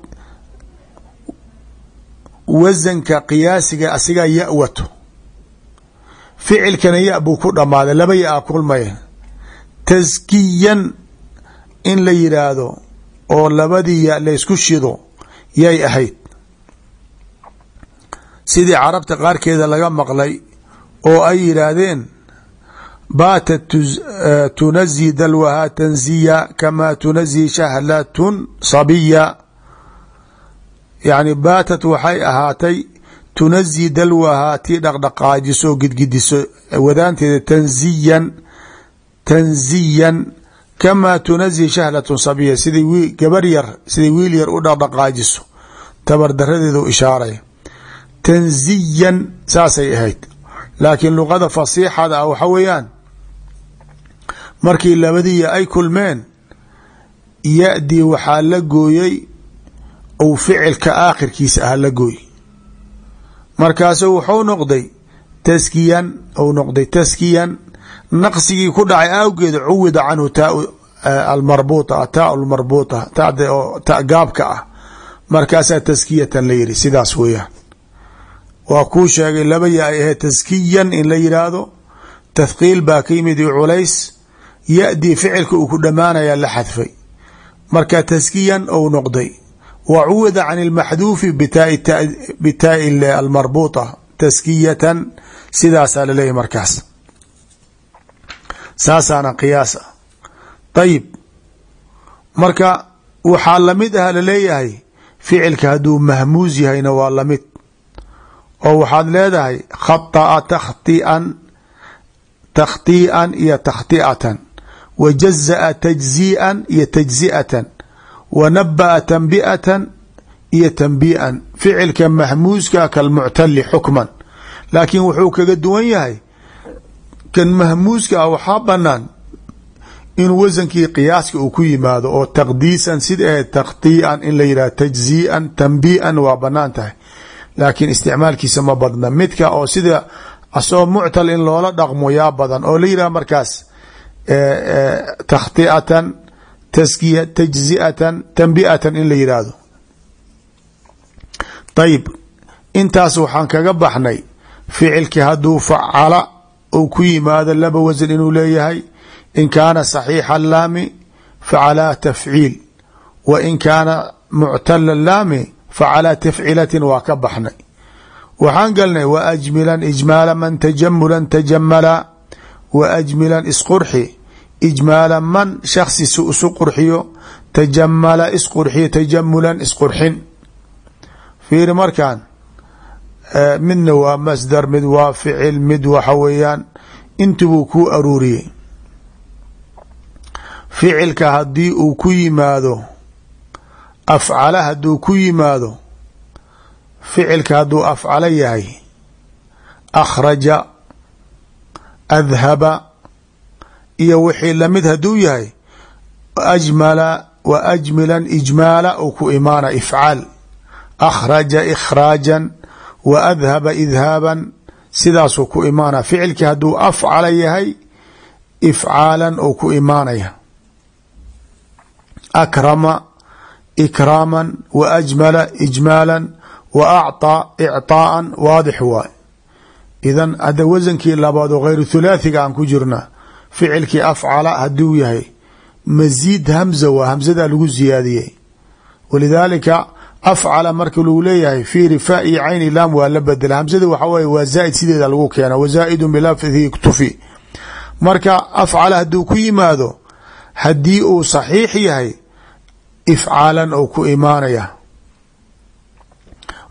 wasanka qiyaasiga asigaa ya wato ficilkana ya buu ku dhammaaday laba ya a kulmaya taskiyan in la yidhaahdo oo labadii ya laysku shido yay ahayd. Sidii carabta qaarkeeda laga maqlay oo ay yidhaahdeen baatat tunazi dalwahaa tanziya kamaa tunazi shahlatun sabiya. Yacni baatat waxay ahaatay tunazi dalwahaa tii dhaqdhaqaajiso gidgidiso wadaanteeda tanziyan tanziyan kamaa tunazi shahlatun sabiya siday wi gabar yar siday wiil yar u dhaqdhaqaajiso tabardaradeedu ishaaray tanziyan saasay ahayd. Laakiin luqada fasiixada ah waxa weeyaan markii labadiya ay kulmeen ya-dii waxaa la gooyey ou ficilka aakhirkiisa ah la gooy markaasu wuxuu noqday taskiyan ou noqday taskiyan naqsigii ku dhacay awgeed cuwida canhu taa almarbuuta taa lmarbuuta tada oo gaabka ah. Markaasaa taskiyatan la yidhi sidaas weeyaan. Waa kuu sheegay laba ya ay ahayd taskiyan in la yidhaahdo tathqiil baa ka yimid iyo culays ya-dii ficilka uu ku dhammaanayaa la xadfay. Marka taskiyan ou noqday wa cuwida can اlmaxduufi bitaai almarbuuطa taskiyatan sidaasaa laleeyahy markaas saasaana qiyaas ah ayib marka waxaa lamid ah laleeyahay ficilka hadduu mahmuus yahayna waa lamid oo waxaad leedahay khaطأa takhtian takhtii'an iyo takhti'atan wa jaza'a tajzii'an iyo tajzi'atan wa naba'a tanbi'atan iyo tanbi'an ficilka mahmuuska kalmuctali xukman laakiin wuxuu kaga duwan yahay kan mahmuuska ah waxaa banaan in wasankii qiyaaska uu ku yimaado oo taqdiisan sida ahayd takhtii'an in la yidhahdo tajzii'an tanbi'an waa bannaan tahay laakiin isticmaalkiisa ma badna midka oo sida asagoo muctal in loola dhaqmo yaa badan oo la yidhaha markaas takhti'atan taskiya tajzi'atan tanbi'atan in la yidhaahdo ayib intaas waxaan kaga baxnay ficilkii hadduu facala uu ku yimaado laba wasan inuu leeyahay in kaana saxiixa laami facalaa tafciil. Wa in kaana muctala laami facalaa tafcilatin waa ka baxnay. Waxaan galnay wa ajmilan ijmaala man tajamulan tajamala wa isqurxi ijmaala man shaksi si isu qurxiyo tajamala isqurxiyo tajamulan isqurxin fiiri markaan midna waa masdar mid waa ficil mid waxa weeyaan intibuu kuu aruuriyey. Ficilka haddii uu ku yimaado afcala hadduu ku yimaado ficilka hadduu afcalo yahay akhraja adhaba iyo wixii la mid hadduu yahay ajmala wa ajmilan ijmaala uu ku imaana ifcaal. Akhraja ikhraajan wa adhaba idhaaban sidaasuu ku imaanaya ficilkii hadduu afcala yahay ifcaalan uu ku imaanaya. Akrama ikraaman wa ajmala ijmaalan wa acطaa icطaa'an waadix waay. Idan hadda wasankii labaad oo hayru thulaathiga aan ku jirna ficilkii afcala hadduu yahay masiid hamza waa hamzadaa lagu ziyaadiyey. Walidaalika afcala marka lagu leeyahay fiiri fa iyo cayni laam waa la bedela hamzada waxa weye waa zaaid sideeda lagu keena wa zaa'idun bilafdihi iktufi. Marka afcala hadduu ku yimaado haddii uu saxiix yahay ifcaalan ou ku imaanaya.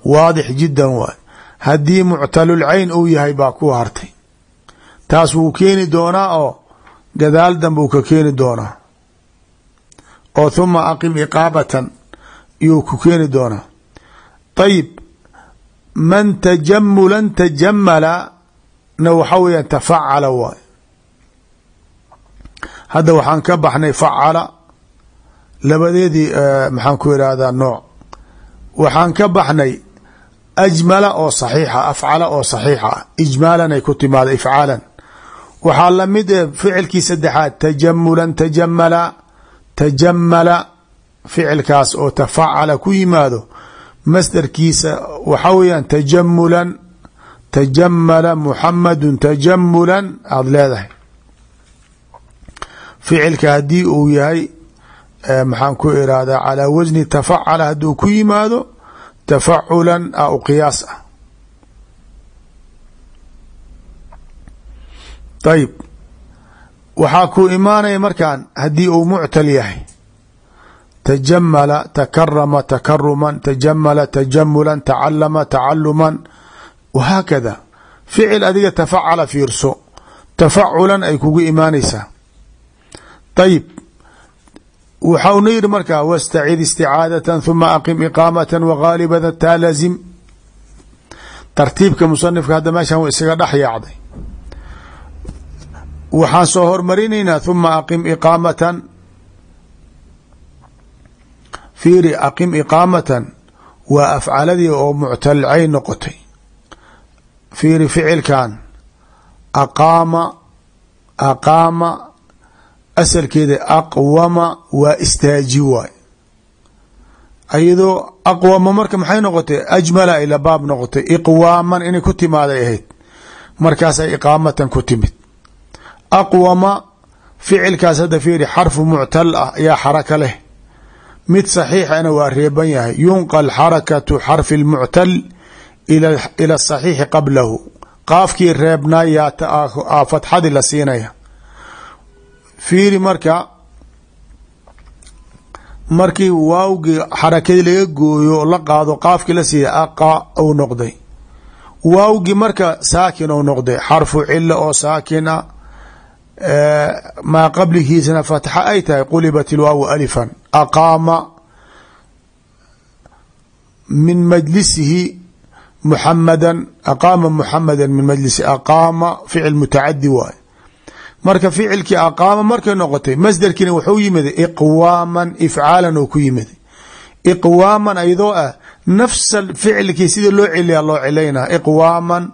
Waadix jiddan waay. Haddii muctalulcayn uu yahay baa ku hartay. Taas wuu keeni doonaa oo gadaal danbuu ka keeni doonaa. Oo huma aqim iqaabatan iyuu ku keeni doonaa. Ayib man tajamulan tajamala na waxa weeyaan tafacala waay. Hadda waxaan ka baxnay facala labadeedii maxaan ku irahdaa nooc. Waxaan ka baxnay ajmala oo saxiixa afcala oo saxiixa ijmaalan ay ku timaada ifcaalan waxaa la mid e ficilkii saddexaad tajamulan tajamala tajamala ficilkaas oo tafacala ku yimaado masdarkiisa waxaa weeyaan tajamulan tajamala muxamadu tajamulan aada leedahay. Ficilka haddii uu yahay maxaan ku irahdaa calaa wasni tafacala hadduu ku yimaado tafaculan a u qiyaas ah ayib waxaa ku imaanaya markaan haddii uu muctal yahay. Tajamala takarama takaruman tajamala tajamulan tacalama tacaluman wahaakada ficil adiga tafacala fiirso. Tafaculan ay kugu imaanaysaa ayib waxauna yidhi markaa wastacid isticaadatan huma aqim iqaamatan wagaalibatan taa lazim tartiibka musanifka hadda meeshan isaga dhex yaacday waxaan soo hormarinaynaa huma aqim iqaamatan. Fiiri aqim iqaamatan waa afcaladii oo muctalcayn noqotay. Fiiri ficilkan aqaama aqaama asalkeeda aqwama waa istaaji waay. Ayadoo aqwama marka maxay noqotay? Ajmala ila baab noqotay. Iqwaaman inay ku timaaday ahayd. Markaasay iqaamatan ku timid aqwama ficilkaas hadda fiiri xarfu muctal ah ayaa xaraka leh. Mid saxiixana waa reeban yahay. Yunqal xarakatu xarfi lmuctal ila saxiixi qablahu. Qaafkii reebnaayaa fatxadii la siinaya. Fiiri marka markii waawgii xarakadii laga gooyo la qaado qaafkii la siiya aqa ou noqday. Waawgii marka saakin ou noqday. Xarfu cila oo saakin a maa qabligiisana fatxa ay tahay qulibat ilwaawu alifan aqaama min majlisihi muxamadan aqaama muxamada min majlisi aqaama ficil mutacadi waay marka ficilkii aqaama markay noqotay masderkiina wuxuu yimiday iqwaaman ifcaalan oo ku yimiday iqwaaman ayadoo ah nafsa ficilkii sida loo celiyaa loo cilaynaa iqwaaman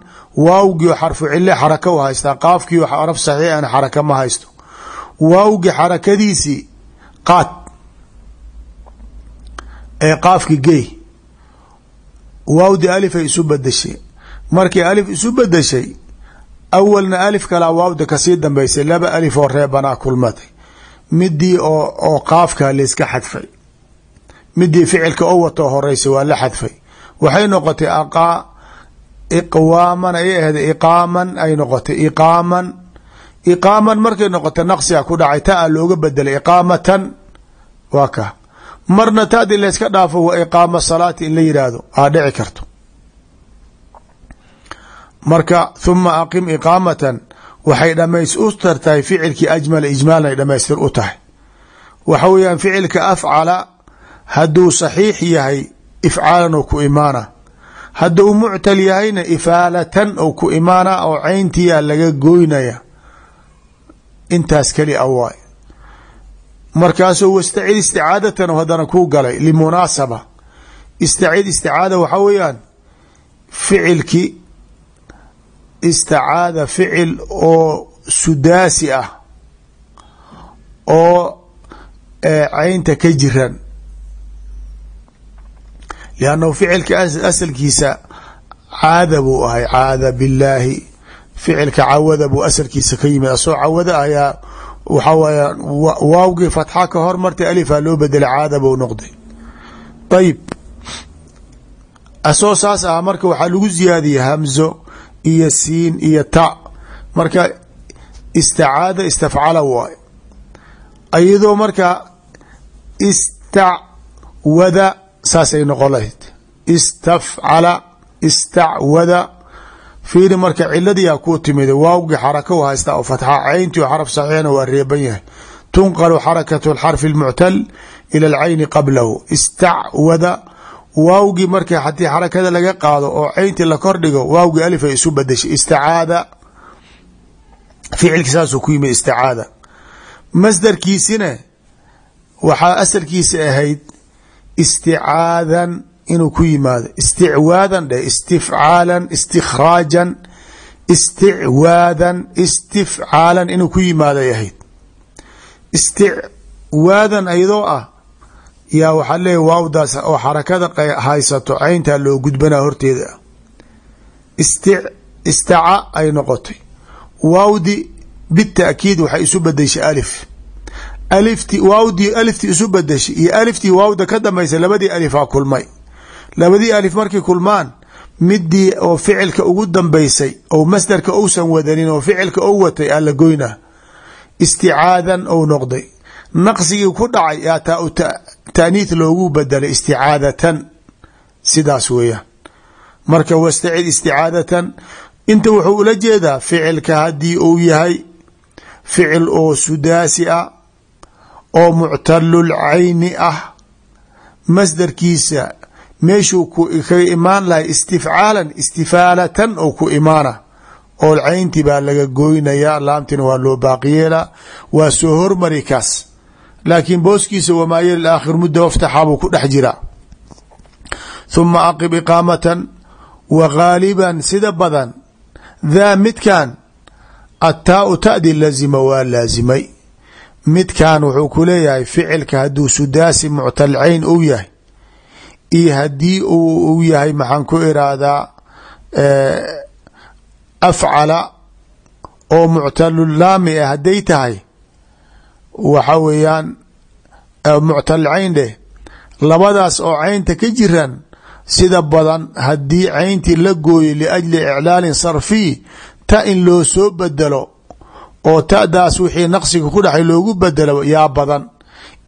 waawgii xarfu cile xaraka u haystaa qaafkii arab saxiixan xaraka ma haysto. Waawgii xarakadiisii qaad ee qaafki gey. Waawdii alifay isu bedeshay markii alif isu bedeshay awalna alif kalaa waawda ka sii dambeysay laba alif oo reebanaa kulmaday midii oo qaafka layska xadfay midii ficilka o wato horeysa waa la xadfay. Waxay noqotay iqwaaman ayay ahayd iqaaman ay noqotay iqaaman. Iqaaman markay noqotay naqsiga ku dhacay ta a looga bedelay iqaamatan waa ka. Marna taadi layska dhaafo wa iqaama salaati in la yidhaahdo aa dhici karto. Marka huma aqim iqaamatan waxay dhamays u tartahay ficilkii ajmala ijmaalan ay dhamaystir u tahay. Waxa weeyaan ficilka afcala hadduu saxiix yahay ifcaalan oo ku imaana. Hadduu muctal yahayna ifaalatan oo ku imaana oo cayntiyaa laga goynaya. Intaas keli a waay. Markaasuu wastacid isticaadatan haddana kuu galay limunaasaba. Istacid isticaada waxaa weeyaan ficilkii istacaada ficil oo sudaasi ah oo caynta ka jiran liannahu ficilka asalkiisa caada buu ahay caada billaahi ficilka cawada buu asalkiisa ka yimid asoo cawada ayaa waxaa waya waawgii fatxa ka hormartay alifaa loo bedelay caada buu noqday ayib asoo saas ah marka waxaa lagu ziyaadiyey hamzo iyo siin iyo ta marka istacaada istafcala waay iyadoo marka istacwada saasay noqon lahayd. Istafcala istacwada fiiri marka ciladiyaa kuu timid waawgii xaraka u haystaa oo fatxa cayntii oo xaraf saxiixna waa reeban yahay. Tunqalu xarakatu alxarfi almuctal ila alcayni qablahu. Istacwada waawgii marka haddii xarakada laga qaado oo cayntii la kordhigo waawgii alif ay isu badashay isticaada ficilki saasuu ku yimid isticaada masdarkiisina waxaa asalkiisa ahayd isticaadan inuu ku yimaado. Isticwaadan dheh istifcaalan istikhraajan isticwaadan istifcaalan inuu ku yimaaday ahayd. Isticwaadan ayadoo ah yaa waxaa leeya waawdaas oo xarakada haysato cayntaa loo gudbanaa horteeda. Istaca ay noqotay. Waawdi bitaakiid waxay isu bedeshay alif alifti waawdii aliftii isu bedeshay iyo aliftii waawda ka dambaysa labadii alifaa kulmay. Labadii alif markay kulmaan midii oo ficilka ugu dambaysay oo masdarka ousan wadanin oo ficilka ou watay aa la goynaa. Isticaadan ou noqday. Naqsigii ku dhacay yaa taa u taaniith loogu bedelay isticaadatan sidaas weeyaan. Marka wastacid isticaadatan inta wuxuu ula jeedaa ficilka haddii uu yahay ficil oo sudaasi ah oo muctalul cayni ah. Masdarkiisa meeshuu kaga imaan lahay istifcaalan istifaalatan ou ku imaana. Oo caynti baa laga goynaya laamtina waa loo baaqiyeela waa soo hormari kaas. Laakiin booskiisa wamaa yali aakhir mudda waftaxa buu ku dhex jira. Huma aqib iqaamatan wa gaaliban sida badan. Daa midkan attaau tadi lazima waa laasimay midkan wuxuu ku leeyahay ficilka hadduu sudaasi muctalcayn uu yahay iyo haddii uu yahay maxaan ku iraahdaa afcala oo muctalulaami ah hadday tahay waxa weeyaan muctal cayn dheh. Labadaas oo caynta ka jiran sida badan haddii cayntii la gooyo liajli iclaalin sarfiy ta in loo soo bedelo oo ta'daas wixii naqsiga ku dhexay loogu bedelo yaa badan.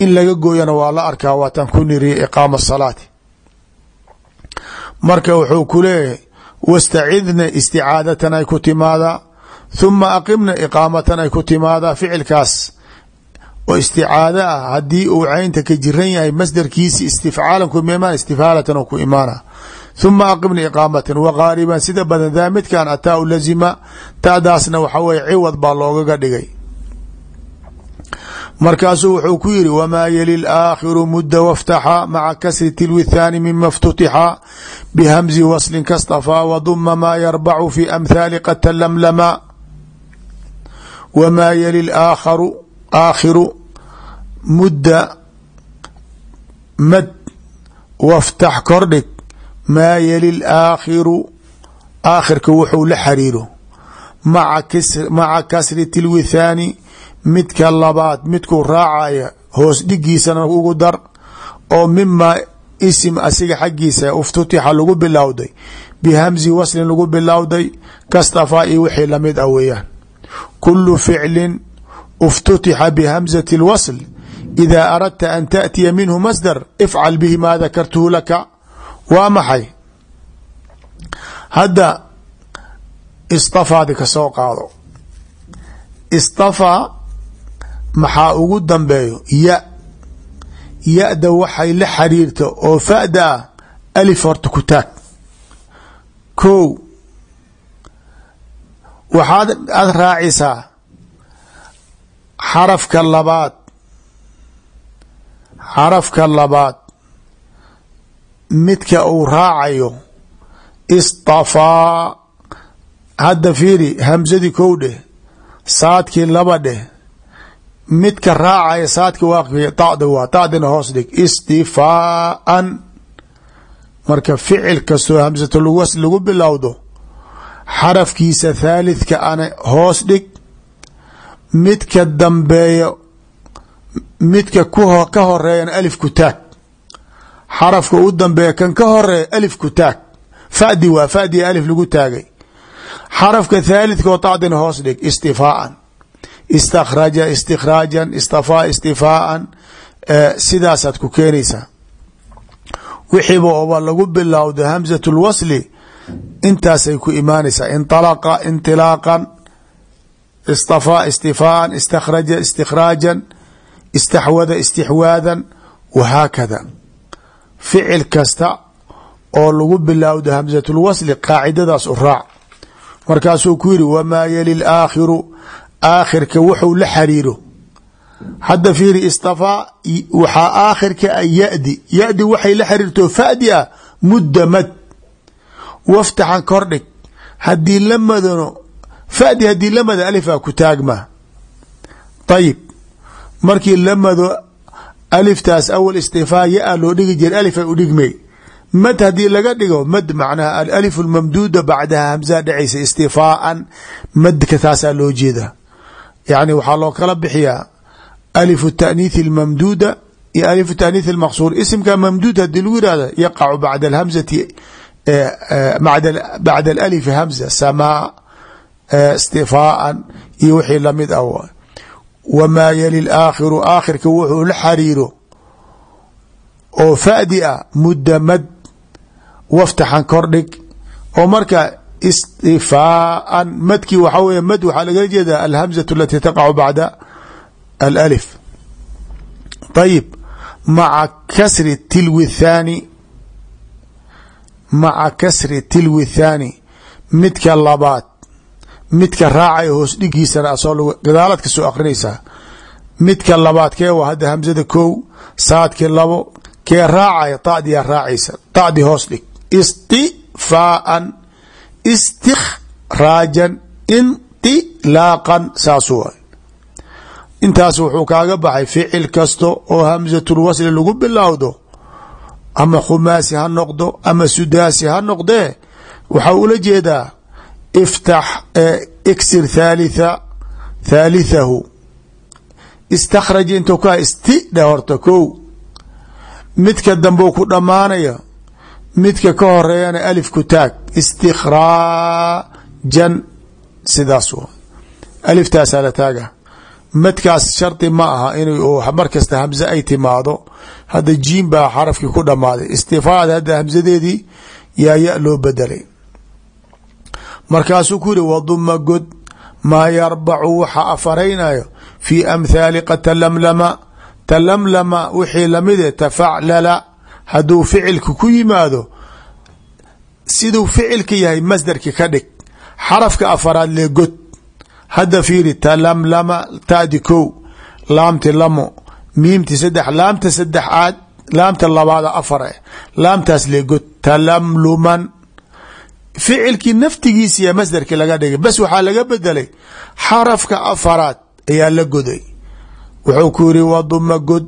In laga gooyana waa la arkaa waatan ku niriya iqaama salaati. Marka wuxuu ku leeyahay wastacidna isticaadatan ay ku timaadaa huma aqimna iqaamatan ay ku timaadaa ficilkaas oo isticaada ah haddii uu caynta ka jiran yahay masdarkiisi istifcaalan ku imaan istifaalatan oo ku imaana. Huma aqimna iqaamatan wagaaliban sida badan daa midkan ataa u lazima ta'daasna waxa weye ciwad baa loogaga dhigay. Markaasuu wuxuu ku yiri wmaa yali aakhiru mudda waftaxa maca kasri tilwi thaani mima ftutixa bihamzi waslin kastafaa waduma maa yarbacu fi amhaali qad talamlama wamaa yali aakharu aakhiru mudda mad waftax kordhig maa yali aakhiru aakhirka wuxuu la xariiro maca kasri tilwi thaani midka labaad midkuu raacaya hoos dhigiisana ugu dar oo mimaa isim asiga xaggiisa uftutixa lagu bilowday bihamzi waslin lagu bilowday kastafaa iyo wixii la mid ah weeyaan. Kulu ficlin uftutixa bihamzati اlwasl ida aradta an taأtiya minhu masdar ifcal bihi maa dakartuhu laka waa maxay? hadda istafaadi ka soo qaado. istafaa maxaa ugu dambeeyo? ya. ya-da waxay la xiriirta oo fa'da ah alif horta ku taag. kow. waxaad aada raacisaa xarafka labaad xarafka labaad midka uu raacayo istafaa hadda fiiri hamsadii kow dheh saadkii laba dheh midka raacaya saadka waaqi tacda waa tacdina hoos dhig istifaaan marka ficil kastoo hamsatulwas lagu bilowdo xarafkiisa thaalithka ana hoos dhig midka dambeeyo midka ka horeeyana alif ku taag. Xarafka u dambeeya kan ka horreeya alif ku taag. Fadi waa fadi alif lagu taagay. Xarafka thaalithka oo tacdina hoos dhig istifaaan istakraja istikraajan istafaa istifaaan sidaasaad ku keenaysaa. Wixiiba oba lagu bilowda hamsat lwasli intaasay ku imaanaysaa. Inalaqa intilaaqan istafaa istifaan istakraja istikraajan istaxwada istixwaadan wahaakada ficil kasta oo lagu bilowda hamsat lwasli qaacidadaas u raac. Markaasuu ku yiri wamaa yali aakhiru aakhirka wuxuu la xariiro. Hadda fiiri istafaa waxaa aakhirka a yadi. Yadi waxay la xiriirto fadi ah mudda mad. Waftaxan kordhig haddii la madano fadi haddii la mado alifaa ku taagma ayib markii la mado aliftaas awal istifaa ya-a loo dhigi jira alif ay u dhigmay. Mad haddii laga dhigo mad macnaha alif bacdaha hamsaa dhacaysa istifaaan madka loo jeeda. Yani waxaa loo kala bixiyaa alif taaniithi almamduuda iyo alif taaniith almaqsuur. Isimka mamduud haddii lagu yihahdo yaqacu bacda alhamzati bacda alalifi hamza samaa istifaaan iyo wixii la mid ah wamaa yali laakhiru aakhirka wuxuu la xariiro oo fadi a mudda mad waftaxan kordhig oo marka istifaaan madkii waxaa wey mad waxaa lagala jeeda alhamzatu alati taqacu bacda alif ayib maca kasri tilwi thaani maca kasri tilwi thaani midka labaad midka raacaya hoos dhigiisana asoo gadaalaad ka soo akrinaysaa. Midka labaad kee waa hadda hamsada kow saadkii labo kee raacaya tadiyaa raacaysa. Tadi hoos dhig. Istifaaan istikhraajan indilaaqan saas waay. Intaas wuxuu kaaga baxay ficil kasta oo hamsatul wasli lagu bilowdo. Ama khumaasi ha noqdo ama sudaasi ha noqdee waxaa ula jeedaa iftax iksir thalitha thaalithahu istakhraj intuu ka isti dhe horta kow midka dambeu ku dhammaanaya midka ka horeeyana alif ku taag istikhraajan sidaas w aliftaasaa la taaga madkaas shardi ma aha in mar kasta hamze ay timaado hadda jiim baa xarafkii ku dhammaaday istifaada hadda hamsadeedii yaa ya loo bedelay markaasuu ku yihi waduma god maa yarbacu waxa afaraynayo fii amhaali qad talamlama talamlama wixii lamide tafaclala hadduu ficilka ku yimaado siduu ficilka yahay masdarki ka dhig. Xarafka afaraad lee god. Hadda fiiri talamlama tadi kow laamti lamo miimti saddex laamta saddexaad laamta labaada afar eh laamtaas lee god. Talamluman ficilkii naftigiisiya masdarkii laga dhigay bas waxaa laga bedelay xarafka afaraad ayaa la goday. Wuxuu ku yiri waduma god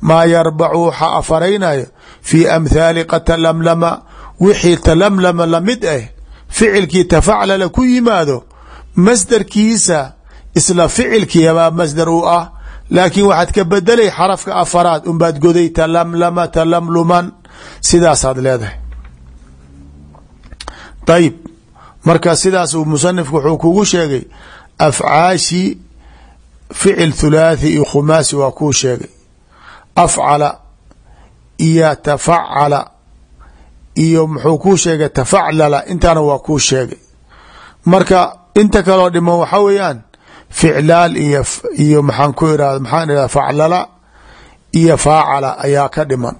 maa yarbacu waxa afaraynayo fii amhaali qad talamlama wixii talamlama la mid ah ficilkii tafaclala ku yimaado masdarkiisa isla ficilkiibaa masdar u ah. Laakiin waxaad ka bedelay xarafka afaraad unbaad goday talamlama talamluman. Sidaasaad leedahay ayib marka sidaas musanifku wuxuu kugu sheegay afcaashi ficil thulaathi iyo khumaasi waa kuu sheegay. Afcala iyo tafacala iyo muxuu kuu sheegay tafaclala intaana waa kuu sheegay. Marka inta kaloo dhiman waxaa weeyaan ficlaal iyo iyo maxaan ku irahda maxaan irahda faclala iyo faacala ayaa ka dhiman.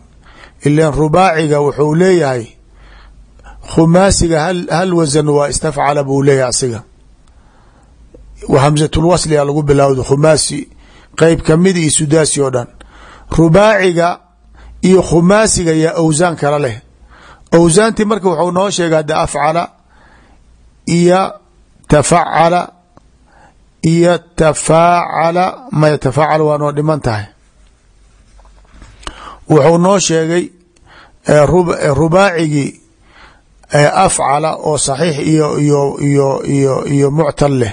Ilan rubaaciga wuxuu leeyahay khumaasiga hal wasan waa istafcala buu leeyahay asiga. Hamsatulwasliga lagu bilowda khumaasi qeyb ka mid iyo sudaasi oo dhan. Rubaaciga iyo khumaasiga yaa awsaan kala leh. Awsaantii marka wuxuu noo sheega hadda afcala iyo tafacala iyo tafaacala maya tafaacala waa noo dhiman tahay. Wuxuu noo sheegay rubaacigii afcala oo saxiix iyo iyo iyo iyo iyo muctal leh.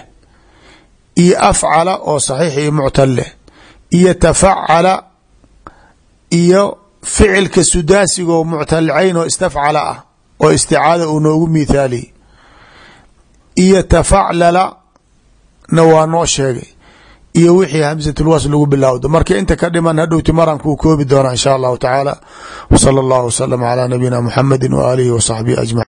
Iyo afcala oo saxiix iyo muctal leh. Iyo tafacala iyo ficilka sudaasigo muctalcayn oo istafcala ah oo isticaada uu noogu mithaaliy iyo tafaclala na waa noo sheegay. Iyo wixii hamsatulwas lagu bilowdo. Marka inta ka dhiman hadhowti maran kuu koobi doona in shaa allahu tacaala. W sala allahu wasalam calaa nabiyina muxamedi wa aalihi wa saxbihi ajmaciin